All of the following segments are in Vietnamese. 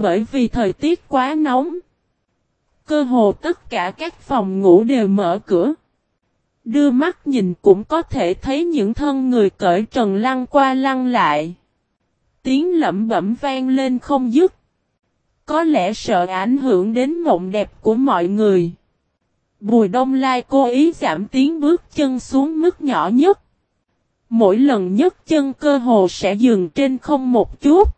Bởi vì thời tiết quá nóng. Cơ hồ tất cả các phòng ngủ đều mở cửa. Đưa mắt nhìn cũng có thể thấy những thân người cởi trần lăn qua lăn lại. Tiếng lẩm bẩm vang lên không dứt. Có lẽ sợ ảnh hưởng đến mộng đẹp của mọi người. Bùi đông lai cố ý giảm tiếng bước chân xuống mức nhỏ nhất. Mỗi lần nhấc chân cơ hồ sẽ dừng trên không một chút.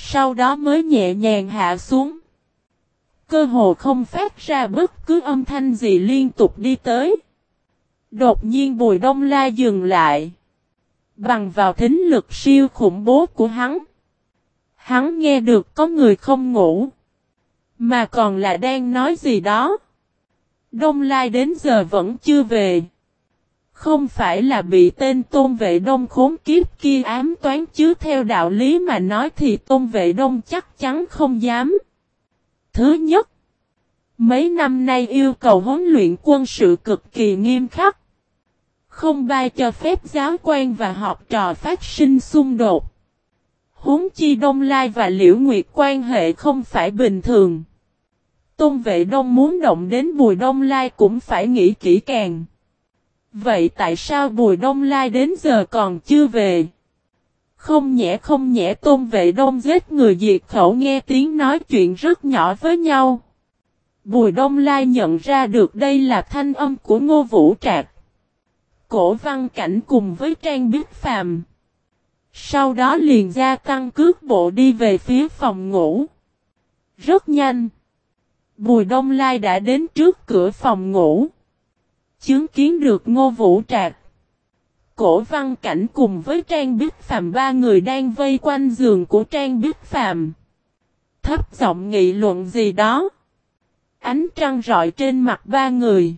Sau đó mới nhẹ nhàng hạ xuống. Cơ hồ không phát ra bất cứ âm thanh gì liên tục đi tới. Đột nhiên Bùi Đông La dừng lại. Bằng vào thính lực siêu khủng bố của hắn. Hắn nghe được có người không ngủ. Mà còn là đang nói gì đó. Đông Lai đến giờ vẫn chưa về. Không phải là bị tên tôn vệ đông khốn kiếp kia ám toán chứ theo đạo lý mà nói thì tôn vệ đông chắc chắn không dám. Thứ nhất, mấy năm nay yêu cầu huấn luyện quân sự cực kỳ nghiêm khắc. Không bay cho phép giáo quan và học trò phát sinh xung đột. Huống chi Đông Lai và Liễu Nguyệt quan hệ không phải bình thường. Tôn vệ đông muốn động đến Bùi Đông Lai cũng phải nghĩ kỹ càng. Vậy tại sao Bùi Đông Lai đến giờ còn chưa về? Không nhẽ không nhẽ tôn vệ đông giết người diệt khẩu nghe tiếng nói chuyện rất nhỏ với nhau. Bùi Đông Lai nhận ra được đây là thanh âm của Ngô Vũ Trạc. Cổ văn cảnh cùng với Trang Biết Phàm. Sau đó liền gia tăng cước bộ đi về phía phòng ngủ. Rất nhanh. Bùi Đông Lai đã đến trước cửa phòng ngủ. Chứng kiến được Ngô Vũ Trạc. Cổ văn cảnh cùng với Trang Bích Phạm, ba người đang vây quanh giường của Trang Bích Phạm. Thấp giọng nghị luận gì đó. Ánh trăng rọi trên mặt ba người.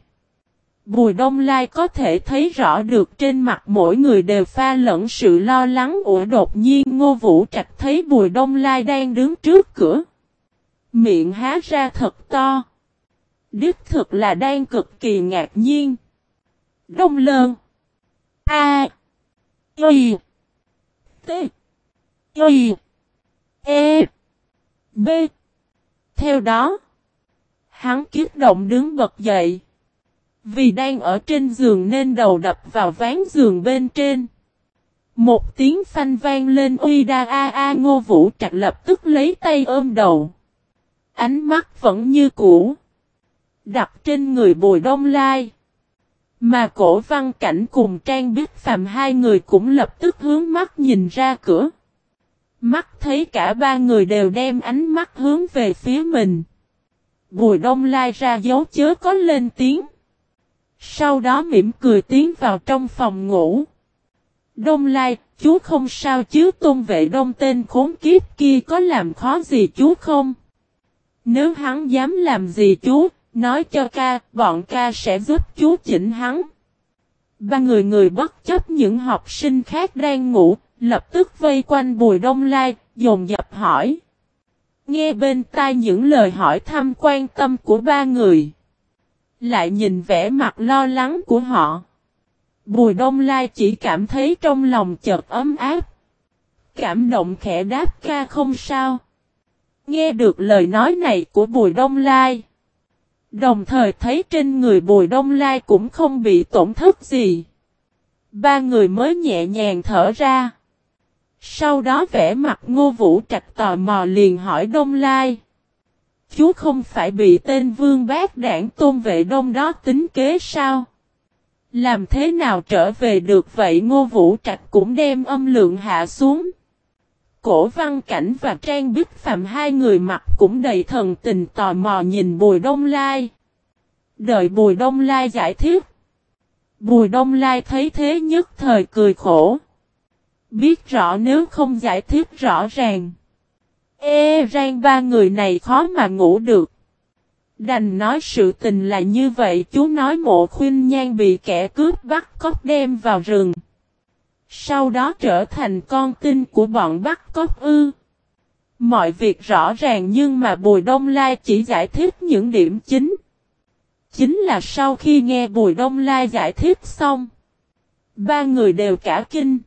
Bùi Đông Lai có thể thấy rõ được trên mặt mỗi người đều pha lẫn sự lo lắng ủa đột nhiên Ngô Vũ Trạch thấy Bùi Đông Lai đang đứng trước cửa. Miệng há ra thật to. Đích thực là đang cực kỳ ngạc nhiên. Đông Lơn A Y T Y E B Theo đó, Hắn kiết động đứng bật dậy. Vì đang ở trên giường nên đầu đập vào ván giường bên trên. Một tiếng phanh vang lên, uy đa a a ngô vũ trạch lập tức lấy tay ôm đầu. Ánh mắt vẫn như cũ. Đặt trên người bùi đông lai. Mà cổ văn cảnh cùng trang biết phàm hai người cũng lập tức hướng mắt nhìn ra cửa. Mắt thấy cả ba người đều đem ánh mắt hướng về phía mình. Bùi đông lai ra dấu chớ có lên tiếng. Sau đó mỉm cười tiến vào trong phòng ngủ. Đông lai, chú không sao chứ tôn vệ đông tên khốn kiếp kia có làm khó gì chú không? Nếu hắn dám làm gì chú, nói cho ca, bọn ca sẽ giúp chú chỉnh hắn. Ba người người bất chấp những học sinh khác đang ngủ, lập tức vây quanh bùi đông lai, dồn dập hỏi. Nghe bên tai những lời hỏi thăm quan tâm của ba người. Lại nhìn vẻ mặt lo lắng của họ. Bùi đông lai chỉ cảm thấy trong lòng chợt ấm áp. Cảm động khẽ đáp ca không sao. Nghe được lời nói này của Bùi Đông Lai. Đồng thời thấy trên người Bùi Đông Lai cũng không bị tổn thất gì. Ba người mới nhẹ nhàng thở ra. Sau đó vẽ mặt ngô vũ trạch tò mò liền hỏi Đông Lai. Chú không phải bị tên vương bác đảng tôn vệ đông đó tính kế sao? Làm thế nào trở về được vậy ngô vũ trạch cũng đem âm lượng hạ xuống. Cổ văn cảnh và Trang Bích Phạm hai người mặt cũng đầy thần tình tò mò nhìn Bùi Đông Lai. Đợi Bùi Đông Lai giải thích. Bùi Đông Lai thấy thế nhất thời cười khổ. Biết rõ nếu không giải thích rõ ràng. Ê, rang ba người này khó mà ngủ được. Đành nói sự tình là như vậy, chú nói mộ khuyên nhan bị kẻ cướp bắt cóc đem vào rừng. Sau đó trở thành con tin của bọn Bắc cóc ư. Mọi việc rõ ràng nhưng mà Bùi Đông Lai chỉ giải thích những điểm chính. Chính là sau khi nghe Bùi Đông Lai giải thích xong. Ba người đều cả kinh.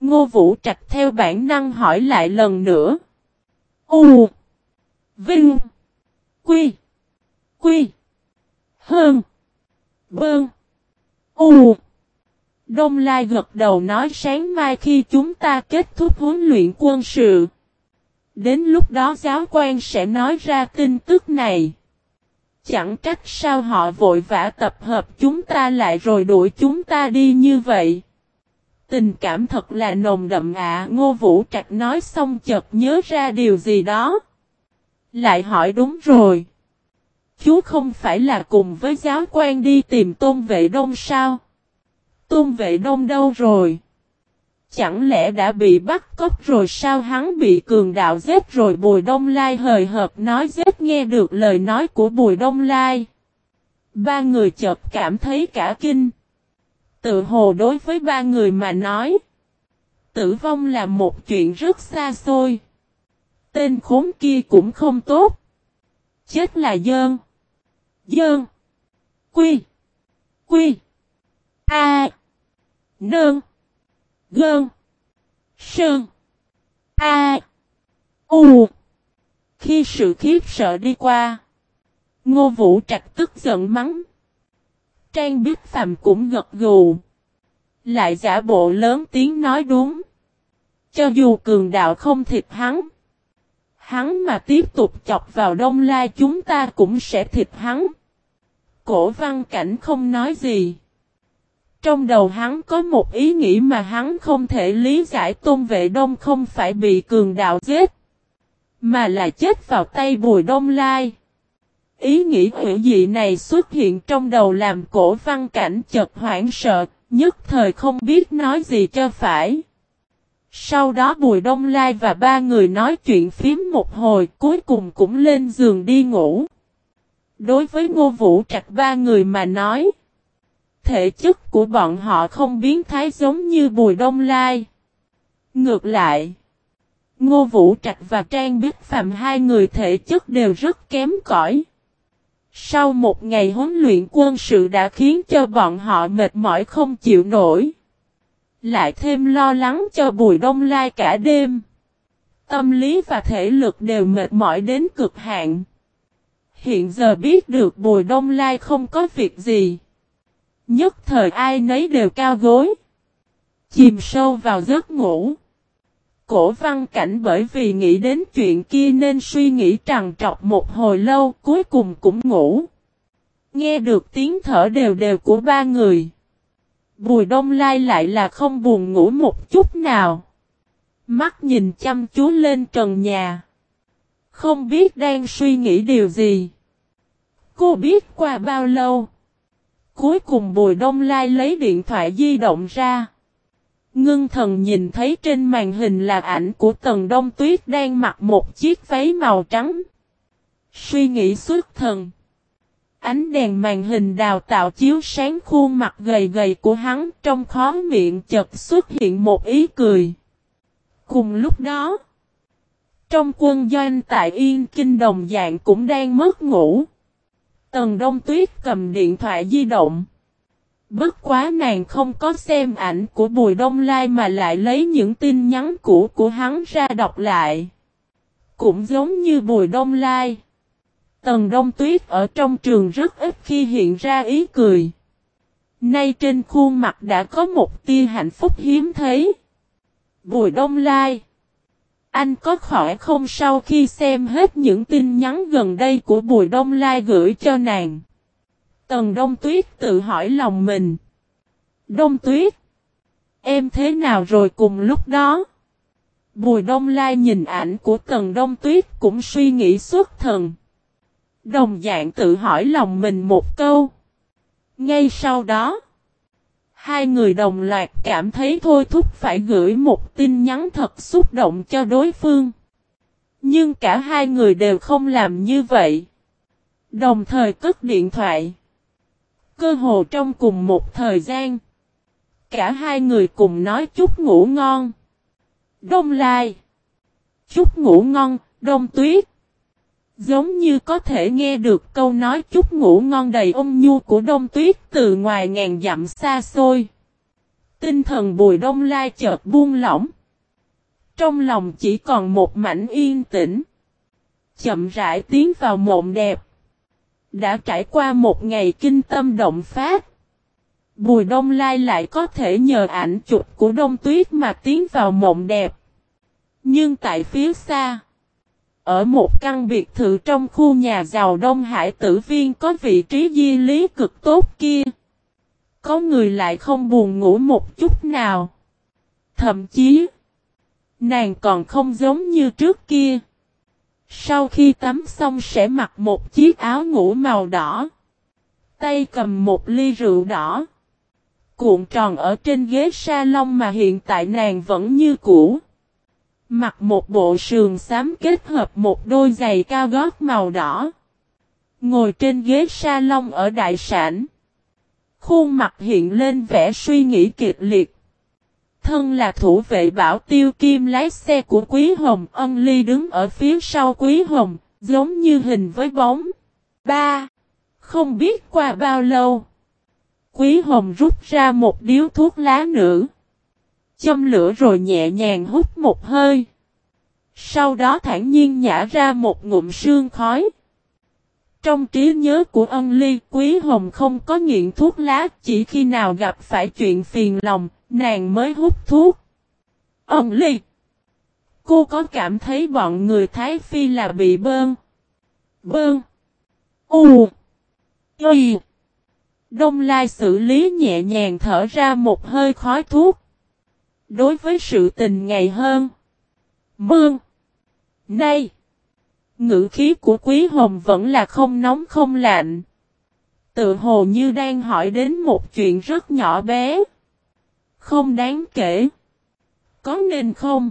Ngô Vũ Trạch theo bản năng hỏi lại lần nữa. U. Vinh. Quy. Quy. Hơn. Bơn. U. Đông Lai gật đầu nói sáng mai khi chúng ta kết thúc huấn luyện quân sự. Đến lúc đó giáo quan sẽ nói ra tin tức này. Chẳng trách sao họ vội vã tập hợp chúng ta lại rồi đuổi chúng ta đi như vậy. Tình cảm thật là nồng đậm ạ. Ngô Vũ Trạch nói xong chợt nhớ ra điều gì đó. Lại hỏi đúng rồi. Chú không phải là cùng với giáo quan đi tìm tôn vệ đông sao? Tôn vệ đông đâu rồi? Chẳng lẽ đã bị bắt cóc rồi sao hắn bị cường đạo giết rồi Bùi Đông Lai hời hợp nói giết nghe được lời nói của Bùi Đông Lai. Ba người chợt cảm thấy cả kinh. Tự hồ đối với ba người mà nói. Tử vong là một chuyện rất xa xôi. Tên khốn kia cũng không tốt. Chết là dơn. Dơn. Quy. Quy. A. Nương. Gơn. Sơn. A. U. Khi sự khiếp sợ đi qua. Ngô Vũ Trạch tức giận mắng. Trang Biết Phạm cũng gật gù. Lại giả bộ lớn tiếng nói đúng. Cho dù cường đạo không thịt hắn. Hắn mà tiếp tục chọc vào đông lai chúng ta cũng sẽ thịt hắn. Cổ văn cảnh không nói gì. Trong đầu hắn có một ý nghĩ mà hắn không thể lý giải tôn vệ đông không phải bị cường đạo giết. Mà là chết vào tay bùi đông lai. Ý nghĩ hữu dị này xuất hiện trong đầu làm cổ văn cảnh chật hoảng sợ, nhất thời không biết nói gì cho phải. Sau đó Bùi Đông Lai và ba người nói chuyện phím một hồi cuối cùng cũng lên giường đi ngủ. Đối với Ngô Vũ Trạch ba người mà nói, thể chất của bọn họ không biến thái giống như Bùi Đông Lai. Ngược lại, Ngô Vũ Trạch và Trang Biết Phạm hai người thể chất đều rất kém cỏi. Sau một ngày huấn luyện quân sự đã khiến cho bọn họ mệt mỏi không chịu nổi. Lại thêm lo lắng cho Bùi Đông Lai cả đêm. Tâm lý và thể lực đều mệt mỏi đến cực hạn. Hiện giờ biết được Bùi Đông Lai không có việc gì. Nhất thời ai nấy đều cao gối. Chìm sâu vào giấc ngủ. Cổ văn cảnh bởi vì nghĩ đến chuyện kia nên suy nghĩ trằn trọc một hồi lâu, cuối cùng cũng ngủ. Nghe được tiếng thở đều đều của ba người. Bùi đông lai lại là không buồn ngủ một chút nào. Mắt nhìn chăm chú lên trần nhà. Không biết đang suy nghĩ điều gì. Cô biết qua bao lâu. Cuối cùng Bùi Đông Lai lấy điện thoại di động ra. Ngưng thần nhìn thấy trên màn hình là ảnh của Tần Đông Tuyết đang mặc một chiếc váy màu trắng. Suy nghĩ suốt thần. Ánh đèn màn hình đào tạo chiếu sáng khuôn mặt gầy gầy của hắn trong khó miệng chợt xuất hiện một ý cười. Cùng lúc đó, trong quân doanh tại Yên Kinh Đồng Dạng cũng đang mất ngủ. Tần Đông Tuyết cầm điện thoại di động. Bất quá nàng không có xem ảnh của Bùi Đông Lai mà lại lấy những tin nhắn cũ của hắn ra đọc lại. Cũng giống như Bùi Đông Lai. Tần Đông Tuyết ở trong trường rất ít khi hiện ra ý cười. Nay trên khuôn mặt đã có một tia hạnh phúc hiếm thấy. Bùi Đông Lai. Anh có khỏi không sau khi xem hết những tin nhắn gần đây của Bùi Đông Lai gửi cho nàng. Tần Đông Tuyết tự hỏi lòng mình. Đông Tuyết. Em thế nào rồi cùng lúc đó? Bùi Đông Lai nhìn ảnh của Tần Đông Tuyết cũng suy nghĩ suốt thần. Đồng dạng tự hỏi lòng mình một câu. Ngay sau đó, hai người đồng loạt cảm thấy thôi thúc phải gửi một tin nhắn thật xúc động cho đối phương. Nhưng cả hai người đều không làm như vậy. Đồng thời cất điện thoại. Cơ hồ trong cùng một thời gian. Cả hai người cùng nói chúc ngủ ngon. Đông Lai. Chúc ngủ ngon, Đông Tuyết. Giống như có thể nghe được câu nói chúc ngủ ngon đầy ôm nhu của Đông Tuyết từ ngoài ngàn dặm xa xôi. Tinh thần Bùi Đông Lai chợt buông lỏng. Trong lòng chỉ còn một mảnh yên tĩnh. Chậm rãi tiến vào mộng đẹp. Đã trải qua một ngày kinh tâm động phát. Bùi Đông Lai lại có thể nhờ ảnh chụp của Đông Tuyết mà tiến vào mộng đẹp. Nhưng tại phía xa, ở một căn biệt thự trong khu nhà giàu Đông Hải tử viên có vị trí di lý cực tốt kia. Có người lại không buồn ngủ một chút nào. Thậm chí, nàng còn không giống như trước kia. Sau khi tắm xong sẽ mặc một chiếc áo ngủ màu đỏ. Tay cầm một ly rượu đỏ. Cuộn tròn ở trên ghế salon mà hiện tại nàng vẫn như cũ. Mặc một bộ sườn xám kết hợp một đôi giày cao gót màu đỏ. Ngồi trên ghế salon ở đại sản. Khuôn mặt hiện lên vẻ suy nghĩ kịch liệt. Thân là thủ vệ bảo tiêu kim lái xe của Quý Hồng ân ly đứng ở phía sau Quý Hồng, giống như hình với bóng. Ba. Không biết qua bao lâu. Quý Hồng rút ra một điếu thuốc lá nữa. Châm lửa rồi nhẹ nhàng hút một hơi. Sau đó thản nhiên nhả ra một ngụm sương khói. Trong trí nhớ của ân ly, Quý Hồng không có nghiện thuốc lá, chỉ khi nào gặp phải chuyện phiền lòng, nàng mới hút thuốc. Ân ly! Cô có cảm thấy bọn người Thái Phi là bị bơn? Bơn! U! Y! Đông Lai xử lý nhẹ nhàng thở ra một hơi khói thuốc. Đối với sự tình ngày hơn. Mương! Nay! Ngữ khí của Quý Hồng vẫn là không nóng không lạnh. Tự hồ như đang hỏi đến một chuyện rất nhỏ bé. Không đáng kể. Có nên không?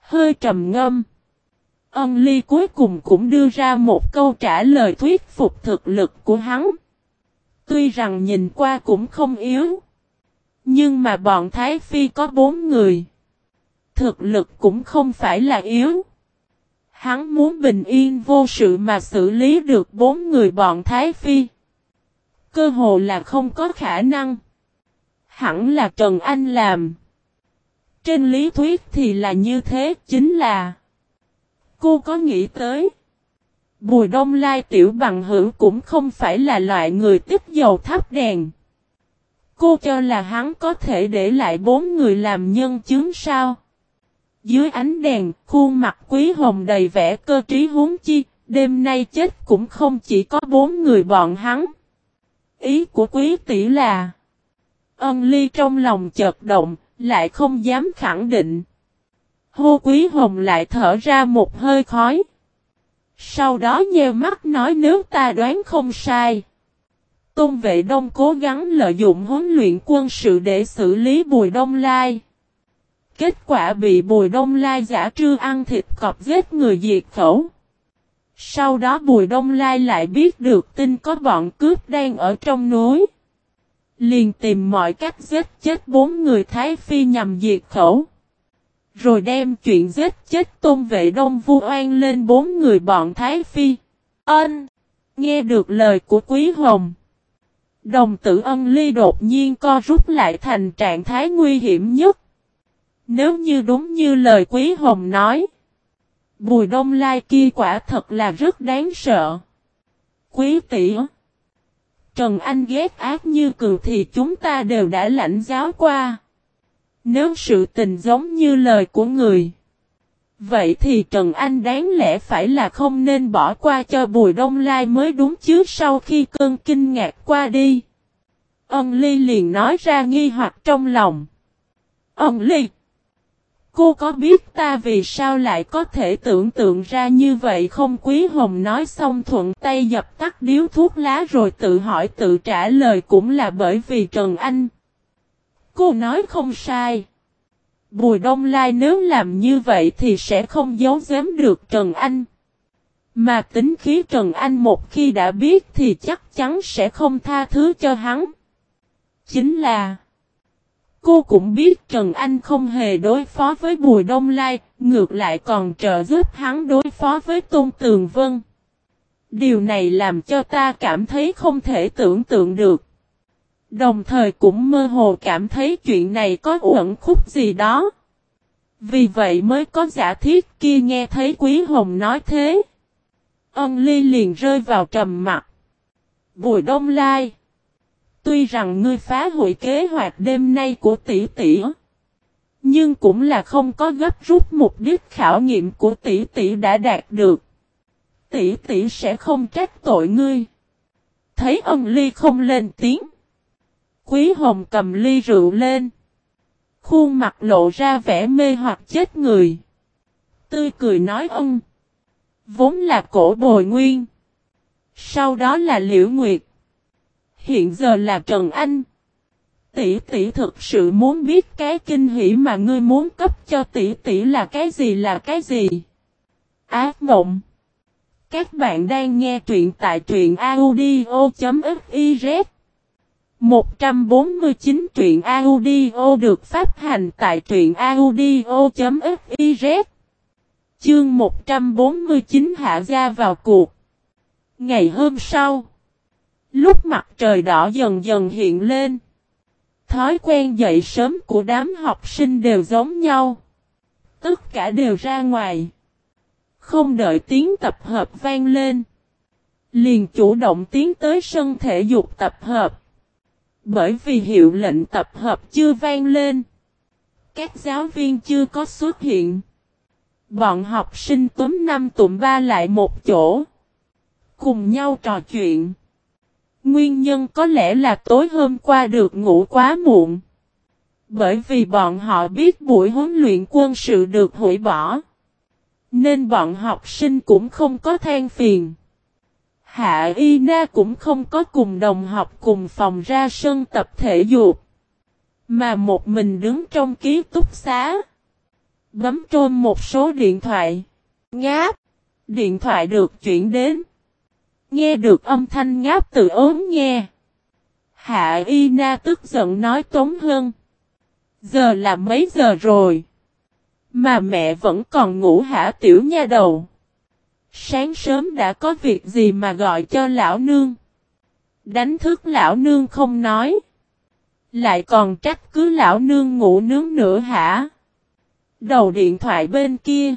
Hơi trầm ngâm. Ân ly cuối cùng cũng đưa ra một câu trả lời thuyết phục thực lực của hắn. Tuy rằng nhìn qua cũng không yếu. Nhưng mà bọn Thái Phi có bốn người. Thực lực cũng không phải là yếu. Hắn muốn bình yên vô sự mà xử lý được bốn người bọn Thái Phi. Cơ hồ là không có khả năng. Hẳn là Trần Anh làm. Trên lý thuyết thì là như thế, chính là. Cô có nghĩ tới. Bùi đông lai tiểu bằng hữu cũng không phải là loại người tiếp dầu thắp đèn. Cô cho là hắn có thể để lại bốn người làm nhân chứng sao? Dưới ánh đèn, khuôn mặt quý hồng đầy vẻ cơ trí huống chi, đêm nay chết cũng không chỉ có bốn người bọn hắn. Ý của quý tỷ là Ân ly trong lòng chợt động, lại không dám khẳng định. Hô quý hồng lại thở ra một hơi khói. Sau đó nheo mắt nói nếu ta đoán không sai. Tôn vệ đông cố gắng lợi dụng huấn luyện quân sự để xử lý bùi đông lai. Kết quả bị Bùi Đông Lai giả trư ăn thịt cọp giết người diệt khẩu. Sau đó Bùi Đông Lai lại biết được tin có bọn cướp đang ở trong núi. Liền tìm mọi cách giết chết bốn người Thái Phi nhằm diệt khẩu. Rồi đem chuyện giết chết tôn vệ đông vu oan lên bốn người bọn Thái Phi. Ân! Nghe được lời của Quý Hồng. Đồng tử ân ly đột nhiên co rút lại thành trạng thái nguy hiểm nhất. Nếu như đúng như lời Quý Hồng nói. Bùi đông lai kia quả thật là rất đáng sợ. Quý tỷ, Trần Anh ghét ác như cường thì chúng ta đều đã lãnh giáo qua. Nếu sự tình giống như lời của người. Vậy thì Trần Anh đáng lẽ phải là không nên bỏ qua cho Bùi Đông Lai mới đúng chứ sau khi cơn kinh ngạc qua đi. Ân Ly liền nói ra nghi hoặc trong lòng. Ân Ly! Cô có biết ta vì sao lại có thể tưởng tượng ra như vậy không Quý Hồng nói xong thuận tay dập tắt điếu thuốc lá rồi tự hỏi tự trả lời cũng là bởi vì Trần Anh. Cô nói không sai. Bùi Đông Lai nếu làm như vậy thì sẽ không giấu giếm được Trần Anh. Mà tính khí Trần Anh một khi đã biết thì chắc chắn sẽ không tha thứ cho hắn. Chính là Cô cũng biết Trần Anh không hề đối phó với Bùi Đông Lai, ngược lại còn trợ giúp hắn đối phó với Tôn Tường Vân. Điều này làm cho ta cảm thấy không thể tưởng tượng được. Đồng thời cũng mơ hồ cảm thấy chuyện này có uẩn khúc gì đó. Vì vậy mới có giả thiết kia nghe thấy Quý Hồng nói thế. Ân ly liền rơi vào trầm mặt. Bùi đông lai. Tuy rằng ngươi phá hủy kế hoạch đêm nay của tỷ tỷ. Nhưng cũng là không có gấp rút mục đích khảo nghiệm của tỷ tỷ đã đạt được. Tỷ tỷ sẽ không trách tội ngươi. Thấy ân ly không lên tiếng. Quý hồng cầm ly rượu lên. Khuôn mặt lộ ra vẻ mê hoặc chết người. Tươi cười nói ông, Vốn là cổ bồi nguyên. Sau đó là Liễu Nguyệt. Hiện giờ là Trần Anh. Tỷ tỷ thực sự muốn biết cái kinh hỉ mà ngươi muốn cấp cho tỷ tỷ là cái gì là cái gì. Ác mộng. Các bạn đang nghe truyện tại truyện audio.fif 149 truyện audio được phát hành tại truyện audio.fiz Chương 149 hạ ra vào cuộc Ngày hôm sau, Lúc mặt trời đỏ dần dần hiện lên, Thói quen dậy sớm của đám học sinh đều giống nhau Tất cả đều ra ngoài không đợi tiếng tập hợp vang lên. Liền chủ động tiến tới sân thể dục tập hợp. Bởi vì hiệu lệnh tập hợp chưa vang lên. Các giáo viên chưa có xuất hiện. Bọn học sinh túm năm tụm ba lại một chỗ. Cùng nhau trò chuyện. Nguyên nhân có lẽ là tối hôm qua được ngủ quá muộn. Bởi vì bọn họ biết buổi huấn luyện quân sự được hủy bỏ. Nên bọn học sinh cũng không có than phiền. Hạ Y Na cũng không có cùng đồng học cùng phòng ra sân tập thể dục. Mà một mình đứng trong ký túc xá. Bấm trôn một số điện thoại. Ngáp. Điện thoại được chuyển đến. Nghe được âm thanh ngáp từ ốm nghe. Hạ Y Na tức giận nói Tống Hân. Giờ là mấy giờ rồi? Mà mẹ vẫn còn ngủ hả tiểu nha đầu. Sáng sớm đã có việc gì mà gọi cho lão nương. Đánh thức lão nương không nói. Lại còn trách cứ lão nương ngủ nướng nữa hả? Đầu điện thoại bên kia.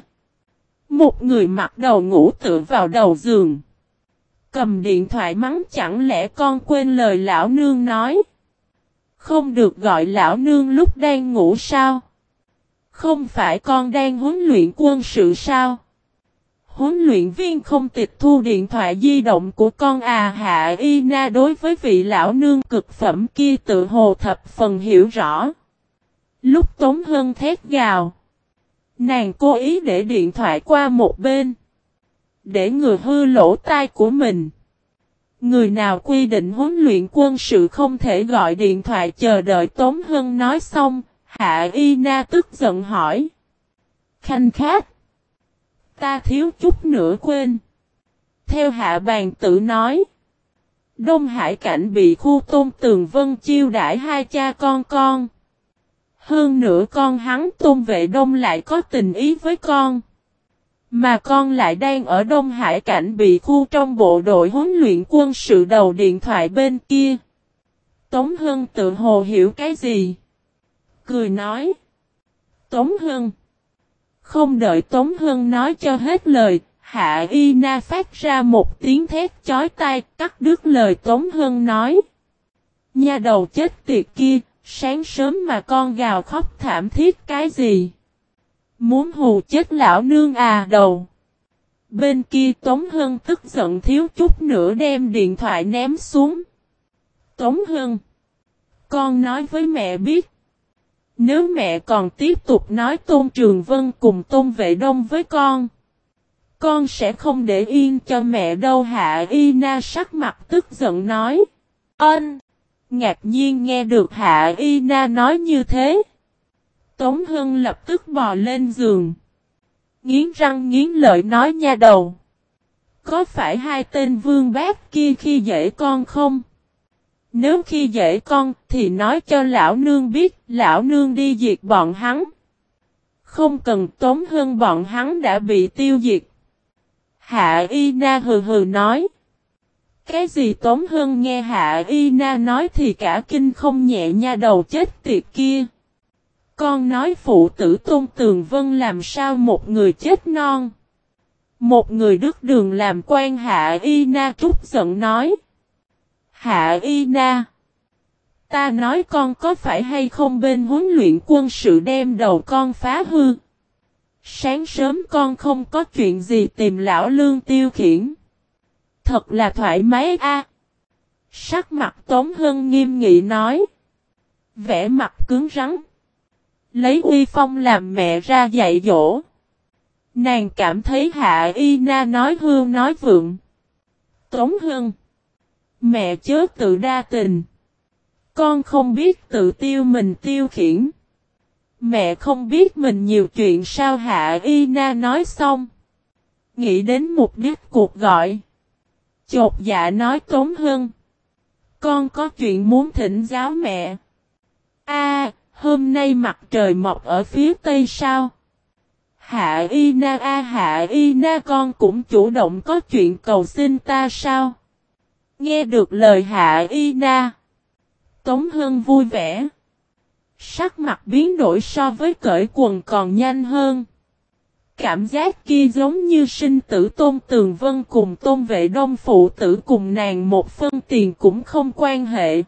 Một người mặc đầu ngủ tựa vào đầu giường. Cầm điện thoại mắng chẳng lẽ con quên lời lão nương nói. Không được gọi lão nương lúc đang ngủ sao? Không phải con đang huấn luyện quân sự sao? Huấn luyện viên không tịch thu điện thoại di động của con à hạ y na đối với vị lão nương cực phẩm kia tự hồ thập phần hiểu rõ. Lúc Tống Hân thét gào. Nàng cố ý để điện thoại qua một bên. Để người hư lỗ tai của mình. Người nào quy định huấn luyện quân sự không thể gọi điện thoại chờ đợi Tống Hân nói xong, Hạ Y Na tức giận hỏi. Khanh khát. Ta thiếu chút nữa quên. Theo hạ bàn tự nói. Đông Hải cảnh bị khu tôn tường vân chiêu đãi hai cha con con. Hơn nữa con hắn tôn vệ đông lại có tình ý với con. Mà con lại đang ở Đông Hải cảnh bị khu trong bộ đội huấn luyện quân sự đầu điện thoại bên kia. Tống Hưng tự hồ hiểu cái gì? cười nói. Tống Hưng. Không đợi Tống Hân nói cho hết lời, Hạ Y Na phát ra một tiếng thét chói tai, cắt đứt lời Tống Hân nói. Nhà đầu chết tiệt kia, sáng sớm mà con gào khóc thảm thiết cái gì? Muốn hù chết lão nương à đầu. Bên kia Tống Hân tức giận thiếu chút nữa đem điện thoại ném xuống. Tống Hân. Con nói với mẹ biết. Nếu mẹ còn tiếp tục nói Tôn Trường Vân cùng Tôn Vệ Đông với con, con sẽ không để yên cho mẹ đâu Hạ Y Na sắc mặt tức giận nói. Ân! Ngạc nhiên nghe được Hạ Y Na nói như thế. Tống Hưng lập tức bò lên giường. Nghiến răng nghiến lợi nói nha đầu. Có phải hai tên vương bác kia khi dễ con không? Nếu khi dễ con, thì nói cho lão nương biết, lão nương đi diệt bọn hắn. Không cần tốn hơn bọn hắn đã bị tiêu diệt. Hạ Y Na hừ hừ nói. Cái gì tốn hơn nghe Hạ Y Na nói thì cả kinh không nhẹ nha đầu chết tiệt kia. Con nói phụ tử tôn tường vân làm sao một người chết non. Một người đức đường làm quan Hạ Y Na trúc giận nói. Hạ Y Na. Ta nói con có phải hay không bên huấn luyện quân sự đem đầu con phá hư. Sáng sớm con không có chuyện gì tìm lão lương tiêu khiển. Thật là thoải mái a. Sắc mặt Tống Hân nghiêm nghị nói. Vẽ mặt cứng rắn. Lấy uy phong làm mẹ ra dạy dỗ. Nàng cảm thấy Hạ Y Na nói hương nói vượng. Tống Hân. Mẹ chớ tự đa tình. Con không biết tự tiêu mình tiêu khiển. Mẹ không biết mình nhiều chuyện sao Hạ Y Na nói xong. Nghĩ đến mục đích cuộc gọi. Chột dạ nói tốn hơn. Con có chuyện muốn thỉnh giáo mẹ. A, hôm nay mặt trời mọc ở phía tây sao? Hạ Y Na A Hạ Y Na con cũng chủ động có chuyện cầu xin ta sao? Nghe được lời Hạ Y Na. Tống Hân vui vẻ. Sắc mặt biến đổi so với cởi quần còn nhanh hơn. Cảm giác kia giống như sinh tử tôn tường vân cùng tôn vệ đông phụ tử cùng nàng một phân tiền cũng không quan hệ.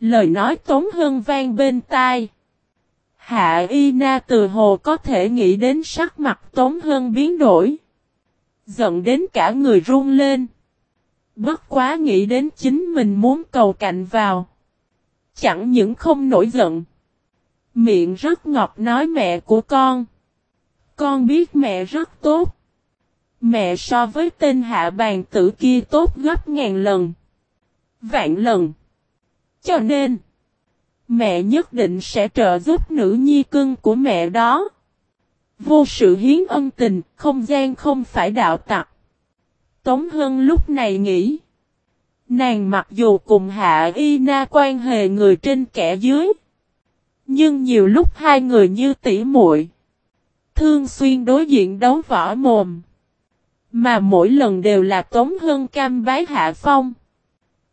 Lời nói tống hân vang bên tai. Hạ y na từ hồ có thể nghĩ đến sắc mặt tống hân biến đổi. Giận đến cả người run lên. Bất quá nghĩ đến chính mình muốn cầu cạnh vào. Chẳng những không nổi giận. Miệng rất ngọt nói mẹ của con. Con biết mẹ rất tốt. Mẹ so với tên hạ bàn tử kia tốt gấp ngàn lần. Vạn lần. Cho nên, mẹ nhất định sẽ trợ giúp nữ nhi cưng của mẹ đó. Vô sự hiến ân tình, không gian không phải đạo tặc. Tống Hân lúc này nghĩ. Nàng mặc dù cùng Hạ Y Na quan hệ người trên kẻ dưới. Nhưng nhiều lúc hai người như tỉ muội Thương xuyên đối diện đấu võ mồm. Mà mỗi lần đều là Tống Hân cam bái Hạ Phong.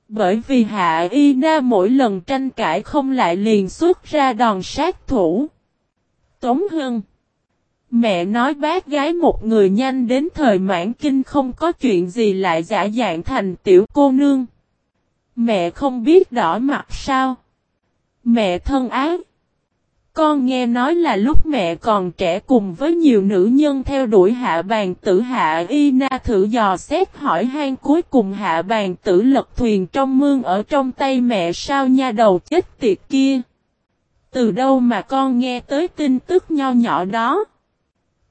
Bởi vì Hạ Y Na mỗi lần tranh cãi không lại liền xuất ra đòn sát thủ. Tống Hưng Mẹ nói bác gái một người nhanh đến thời mãn kinh không có chuyện gì lại giả dạng thành tiểu cô nương. Mẹ không biết đỏ mặt sao. Mẹ thân ái. Con nghe nói là lúc mẹ còn trẻ cùng với nhiều nữ nhân theo đuổi hạ bàn tử hạ y na thử dò xét hỏi han cuối cùng hạ bàn tử lật thuyền trong mương ở trong tay mẹ sao nha đầu chết tiệt kia. Từ đâu mà con nghe tới tin tức nho nhỏ đó?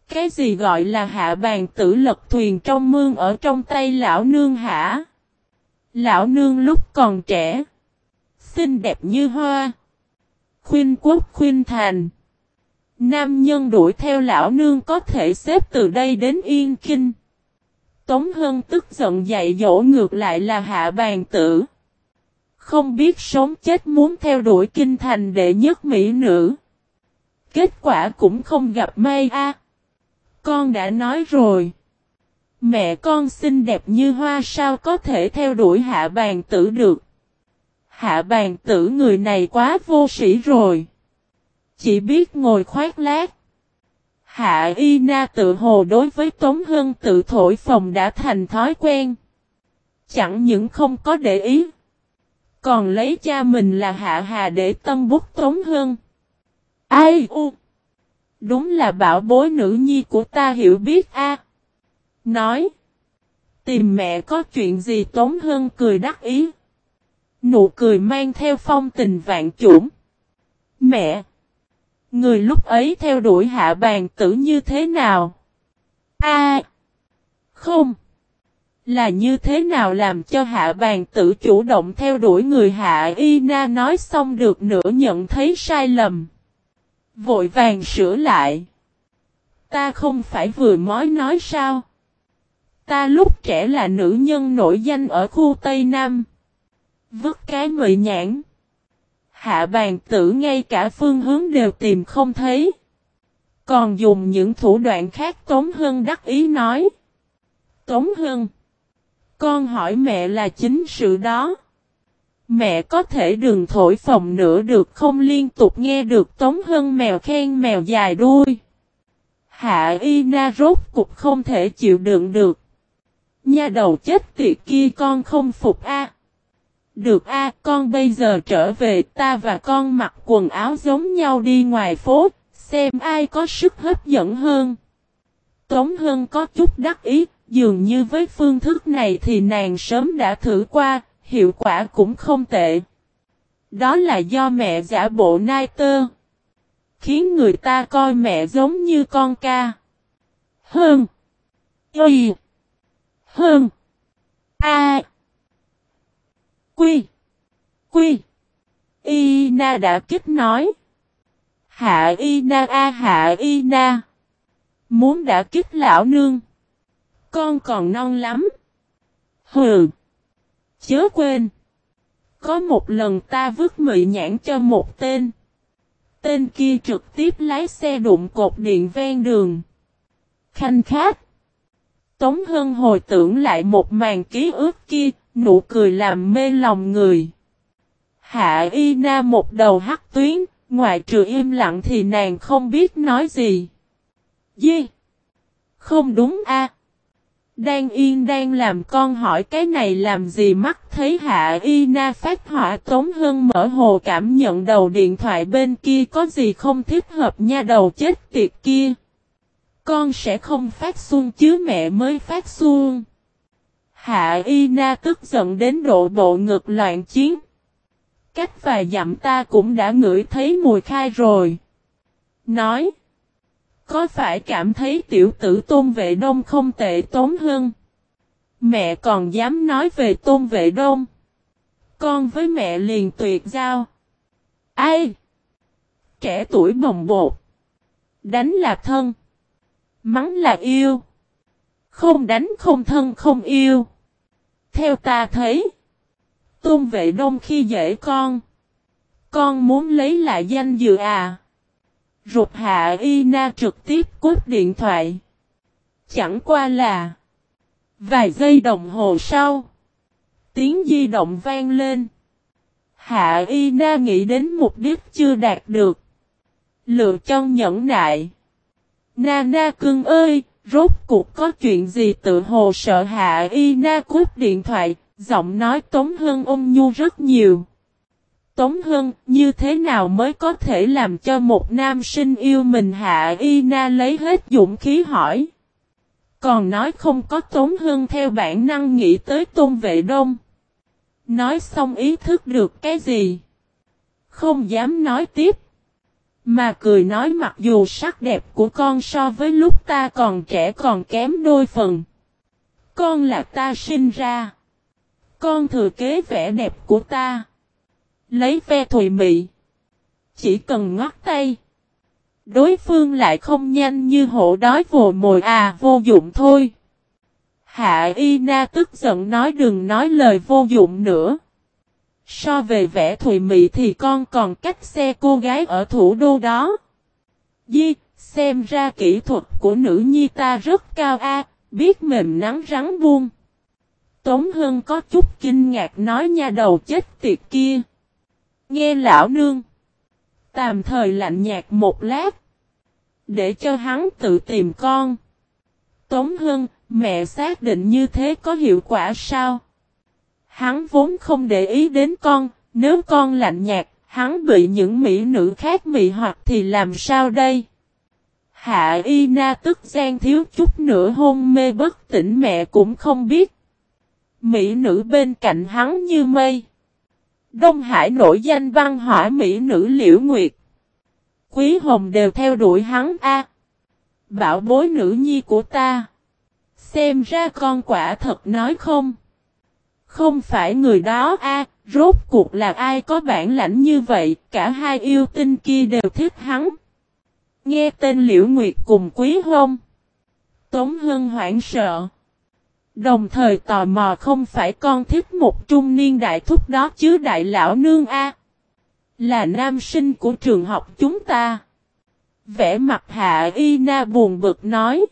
Cái gì gọi là hạ bàn tử lật thuyền trong mương ở trong tay lão nương hả? Lão nương lúc còn trẻ. Xinh đẹp như hoa khuyên quốc khuyên thành. Nam nhân đuổi theo lão nương có thể xếp từ đây đến Yên Kinh. Tống Hân tức giận dạy dỗ ngược lại là hạ bàn tử. Không biết sống chết muốn theo đuổi kinh thành đệ nhất mỹ nữ. Kết quả cũng không gặp may a. Con đã nói rồi. Mẹ con xinh đẹp như hoa sao có thể theo đuổi hạ bàn tử được. Hạ bàn tử người này quá vô sĩ rồi. Chỉ biết ngồi khoát lát. Hạ y na tự hồ đối với Tống Hân tự thổi phòng đã thành thói quen. Chẳng những không có để ý. Còn lấy cha mình là hạ hà để tâm bút Tống Hân. Ai u. Đúng là bảo bối nữ nhi của ta hiểu biết a. Nói. Tìm mẹ có chuyện gì Tống hơn cười đắc ý. Nụ cười mang theo phong tình vạn chủng. Mẹ! Người lúc ấy theo đuổi hạ bàn tử như thế nào? A, Không! Là như thế nào làm cho hạ bàn tử chủ động theo đuổi người hạ y na nói xong được nữa nhận thấy sai lầm. Vội vàng sửa lại. Ta không phải vừa mới nói sao? Ta lúc trẻ là nữ nhân nổi danh ở khu Tây Nam. Vứt cái mị nhãn. Hạ bàn tử ngay cả phương hướng đều tìm không thấy. Còn dùng những thủ đoạn khác Tống Hưng đắc ý nói. Tống Hưng. Con hỏi mẹ là chính sự đó. Mẹ có thể đừng thổi phồng nữa được không liên tục nghe được Tống Hân mèo khen mèo dài đuôi. Hạ Y Na rốt cục không thể chịu đựng được. Nha đầu chết tiệt kia con không phục a. Được a, con bây giờ trở về ta và con mặc quần áo giống nhau đi ngoài phố, xem ai có sức hấp dẫn hơn. Tống Hân có chút đắc ý, dường như với phương thức này thì nàng sớm đã thử qua, hiệu quả cũng không tệ. Đó là do mẹ giả bộ nai tơ. Khiến người ta coi mẹ giống như con ca. Hơn. Y. Hơn. A. Quy. Quy. Y na đã kích nói. Hạ y na a hạ y na. Muốn đã kích lão nương. Con còn non lắm. Hừ. Chớ quên. Có một lần ta vứt mị nhãn cho một tên. Tên kia trực tiếp lái xe đụng cột điện ven đường. Khanh khát. Tống Hân hồi tưởng lại một màn ký ức kia, nụ cười làm mê lòng người. Hạ Y Na một đầu hắc tuyến, ngoài trừ im lặng thì nàng không biết nói gì. Di. Không đúng a. Đang yên đang làm con hỏi cái này làm gì mắt thấy hạ y na phát hỏa tống hưng mở hồ cảm nhận đầu điện thoại bên kia có gì không thích hợp nha đầu chết tiệt kia. Con sẽ không phát xuân chứ mẹ mới phát xuân. Hạ y na tức giận đến độ bộ ngực loạn chiến. Cách vài dặm ta cũng đã ngửi thấy mùi khai rồi. Nói. Có phải cảm thấy tiểu tử tôn vệ đông không tệ tốn hơn? Mẹ còn dám nói về tôn vệ đông. Con với mẹ liền tuyệt giao. Ai? Trẻ tuổi bồng bột. Đánh là thân. Mắng là yêu. Không đánh không thân không yêu. Theo ta thấy. Tôn vệ đông khi dễ con. Con muốn lấy lại danh dự à. Rụt hạ y na trực tiếp cút điện thoại. Chẳng qua là. Vài giây đồng hồ sau. Tiếng di động vang lên. Hạ y na nghĩ đến mục đích chưa đạt được. Lựa chọn nhẫn nại. Na na cưng ơi, rốt cuộc có chuyện gì tự hồ sợ hạ y na cút điện thoại, giọng nói tống hơn ôm nhu rất nhiều. Tống Hân, như thế nào mới có thể làm cho một nam sinh yêu mình hạ y na lấy hết dũng khí hỏi. Còn nói không có Tống Hân theo bản năng nghĩ tới Tôn Vệ Đông. Nói xong ý thức được cái gì? Không dám nói tiếp. Mà cười nói mặc dù sắc đẹp của con so với lúc ta còn trẻ còn kém đôi phần. Con là ta sinh ra. Con thừa kế vẻ đẹp của ta. Lấy ve thùy mị. Chỉ cần ngót tay. Đối phương lại không nhanh như hổ đói vồ mồi à vô dụng thôi. Hạ Y Na tức giận nói đừng nói lời vô dụng nữa. So về vẻ thùy mị thì con còn cách xe cô gái ở thủ đô đó. Di, xem ra kỹ thuật của nữ nhi ta rất cao a, biết mềm nắng rắn buông. Tống Hưng có chút kinh ngạc nói nha đầu chết tiệt kia. Nghe lão nương. Tạm thời lạnh nhạt một lát. Để cho hắn tự tìm con. Tống Hưng, mẹ xác định như thế có hiệu quả sao? Hắn vốn không để ý đến con, nếu con lạnh nhạt, hắn bị những mỹ nữ khác mị hoặc thì làm sao đây? Hạ Y Na tức gian thiếu chút nữa hôn mê bất tỉnh mẹ cũng không biết. Mỹ nữ bên cạnh hắn như mây. Đông Hải nổi danh văn hỏa mỹ nữ Liễu Nguyệt. Quý Hồng đều theo đuổi hắn a. Bảo bối nữ nhi của ta. Xem ra con quả thật nói không. Không phải người đó a, rốt cuộc là ai có bản lãnh như vậy, cả hai yêu tinh kia đều thích hắn. Nghe tên Liễu Nguyệt cùng Quý Hồng. Tống Hưng hoảng sợ. Đồng thời tò mò không phải con thích một trung niên đại thúc đó chứ đại lão nương A. Là nam sinh của trường học chúng ta. Vẽ mặt hạ y na buồn bực nói.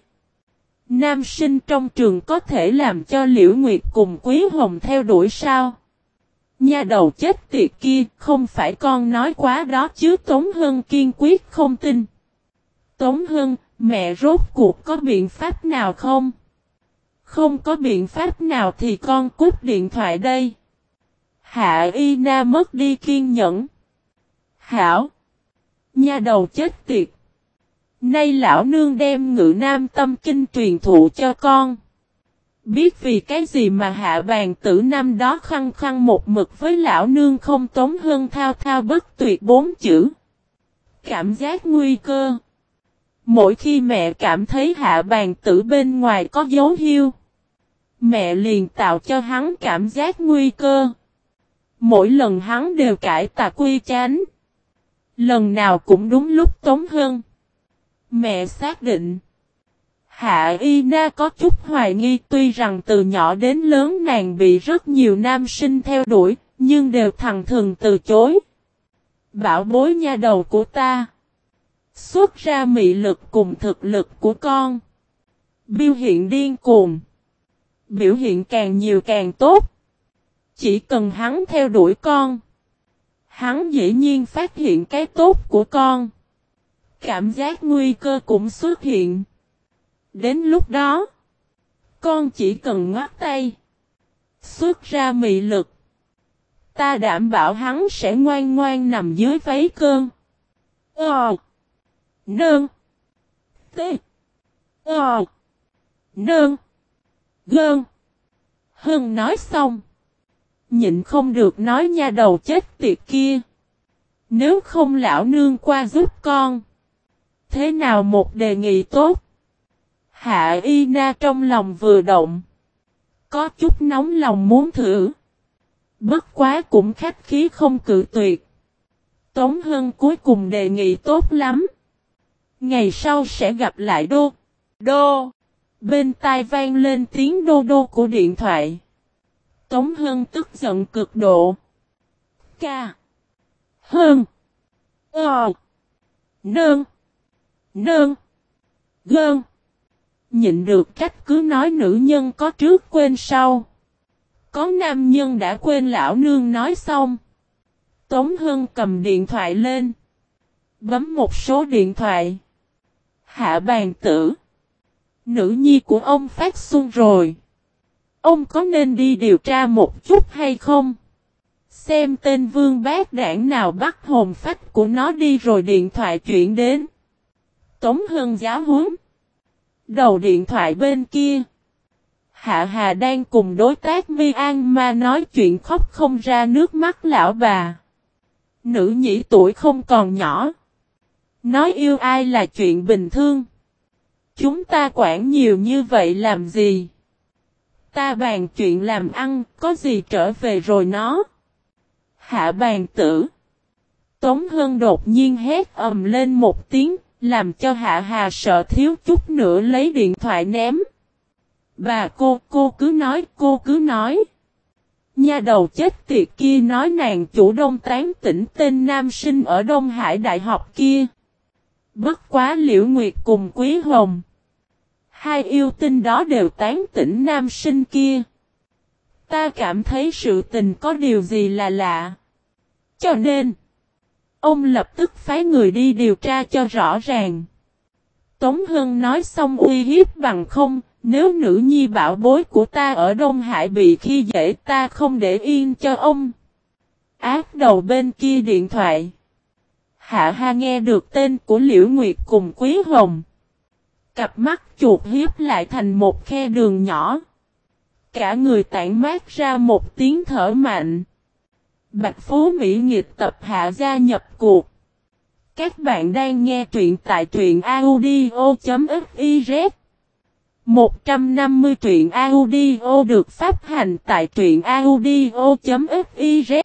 Nam sinh trong trường có thể làm cho Liễu Nguyệt cùng Quý Hồng theo đuổi sao? Nhà đầu chết tiệt kia, không phải con nói quá đó chứ Tống Hân kiên quyết không tin. Tống Hân, Mẹ rốt cuộc có biện pháp nào không? Không có biện pháp nào thì con cúp điện thoại đây. Hạ Y Na mất đi kiên nhẫn. Hảo. nhà đầu chết tiệt. Nay lão nương đem ngự nam tâm kinh truyền thụ cho con. Biết vì cái gì mà hạ bàn tử năm đó khăng khăng một mực với lão nương không tống hơn thao thao bất tuyệt bốn chữ. Cảm giác nguy cơ. Mỗi khi mẹ cảm thấy hạ bàn tử bên ngoài có dấu hiu. Mẹ liền tạo cho hắn cảm giác nguy cơ. Mỗi lần hắn đều cải tà quy chánh. Lần nào cũng đúng lúc tống hơn. Mẹ xác định. Hạ Y Na có chút hoài nghi tuy rằng từ nhỏ đến lớn nàng bị rất nhiều nam sinh theo đuổi, nhưng đều thằng thường từ chối. Bảo bối nha đầu của ta. Xuất ra mị lực cùng thực lực của con. Biểu hiện điên cuồng. Biểu hiện càng nhiều càng tốt. Chỉ cần hắn theo đuổi con. Hắn dĩ nhiên phát hiện cái tốt của con. Cảm giác nguy cơ cũng xuất hiện. Đến lúc đó, con chỉ cần ngoắt tay. Xuất ra mị lực. Ta đảm bảo hắn sẽ ngoan ngoan nằm dưới váy cơn. Ờ. Nương. T. Ờ. Nương. Gơn. Hưng nói xong. Nhịn không được nói nha đầu chết tiệt kia. Nếu không lão nương qua giúp con. Thế nào một đề nghị tốt? Hạ Y Na trong lòng vừa động. Có chút nóng lòng muốn thử. Bất quá cũng khách khí không cự tuyệt. Tống hưng cuối cùng đề nghị tốt lắm. Ngày sau sẽ gặp lại đô. Đô. Bên tai vang lên tiếng đô đô của điện thoại. Tống Hân tức giận cực độ. Ca. Hơn. Ờ. Nương. Nương. Gơn. Nhịn được trách cứ nói nữ nhân có trước quên sau. Có nam nhân đã quên lão nương nói xong. Tống Hân cầm điện thoại lên. Bấm một số điện thoại. Hạ bàn tử. Nữ nhi của ông phát xuân rồi. Ông có nên đi điều tra một chút hay không? Xem tên vương bác đảng nào bắt hồn phách của nó đi rồi điện thoại chuyển đến. Tống Hưng giáo huấn. Đầu điện thoại bên kia. Hạ Hà đang cùng đối tác Mi An Ma nói chuyện khóc không ra nước mắt lão bà. Nữ nhĩ tuổi không còn nhỏ. Nói yêu ai là chuyện bình thường. Chúng ta quản nhiều như vậy làm gì? Ta bàn chuyện làm ăn, có gì trở về rồi nó? Hạ bàn tử. Tống Hân đột nhiên hét ầm lên một tiếng, làm cho Hạ Hà sợ thiếu chút nữa lấy điện thoại ném. Bà cô, cô cứ nói, cô cứ nói. Nhà đầu chết tiệt kia nói nàng chủ đông tán tỉnh tên nam sinh ở Đông Hải Đại học kia. Bất quá liễu nguyệt cùng quý hồng. Hai yêu tinh đó đều tán tỉnh nam sinh kia. Ta cảm thấy sự tình có điều gì là lạ. Cho nên, ông lập tức phái người đi điều tra cho rõ ràng. Tống Hưng nói xong uy hiếp bằng không, nếu nữ nhi bảo bối của ta ở Đông Hải bị khi dễ ta không để yên cho ông. Ác đầu bên kia điện thoại. Hạ Ha nghe được tên của Liễu Nguyệt cùng Quý Hồng. Cặp mắt chuột hiếp lại thành một khe đường nhỏ. Cả người tản mát ra một tiếng thở mạnh. Bạch Phú Mỹ Nghịch tập hạ gia nhập cuộc. Các bạn đang nghe truyện tại truyện audio.fiz 150 truyện audio được phát hành tại truyện audio.fiz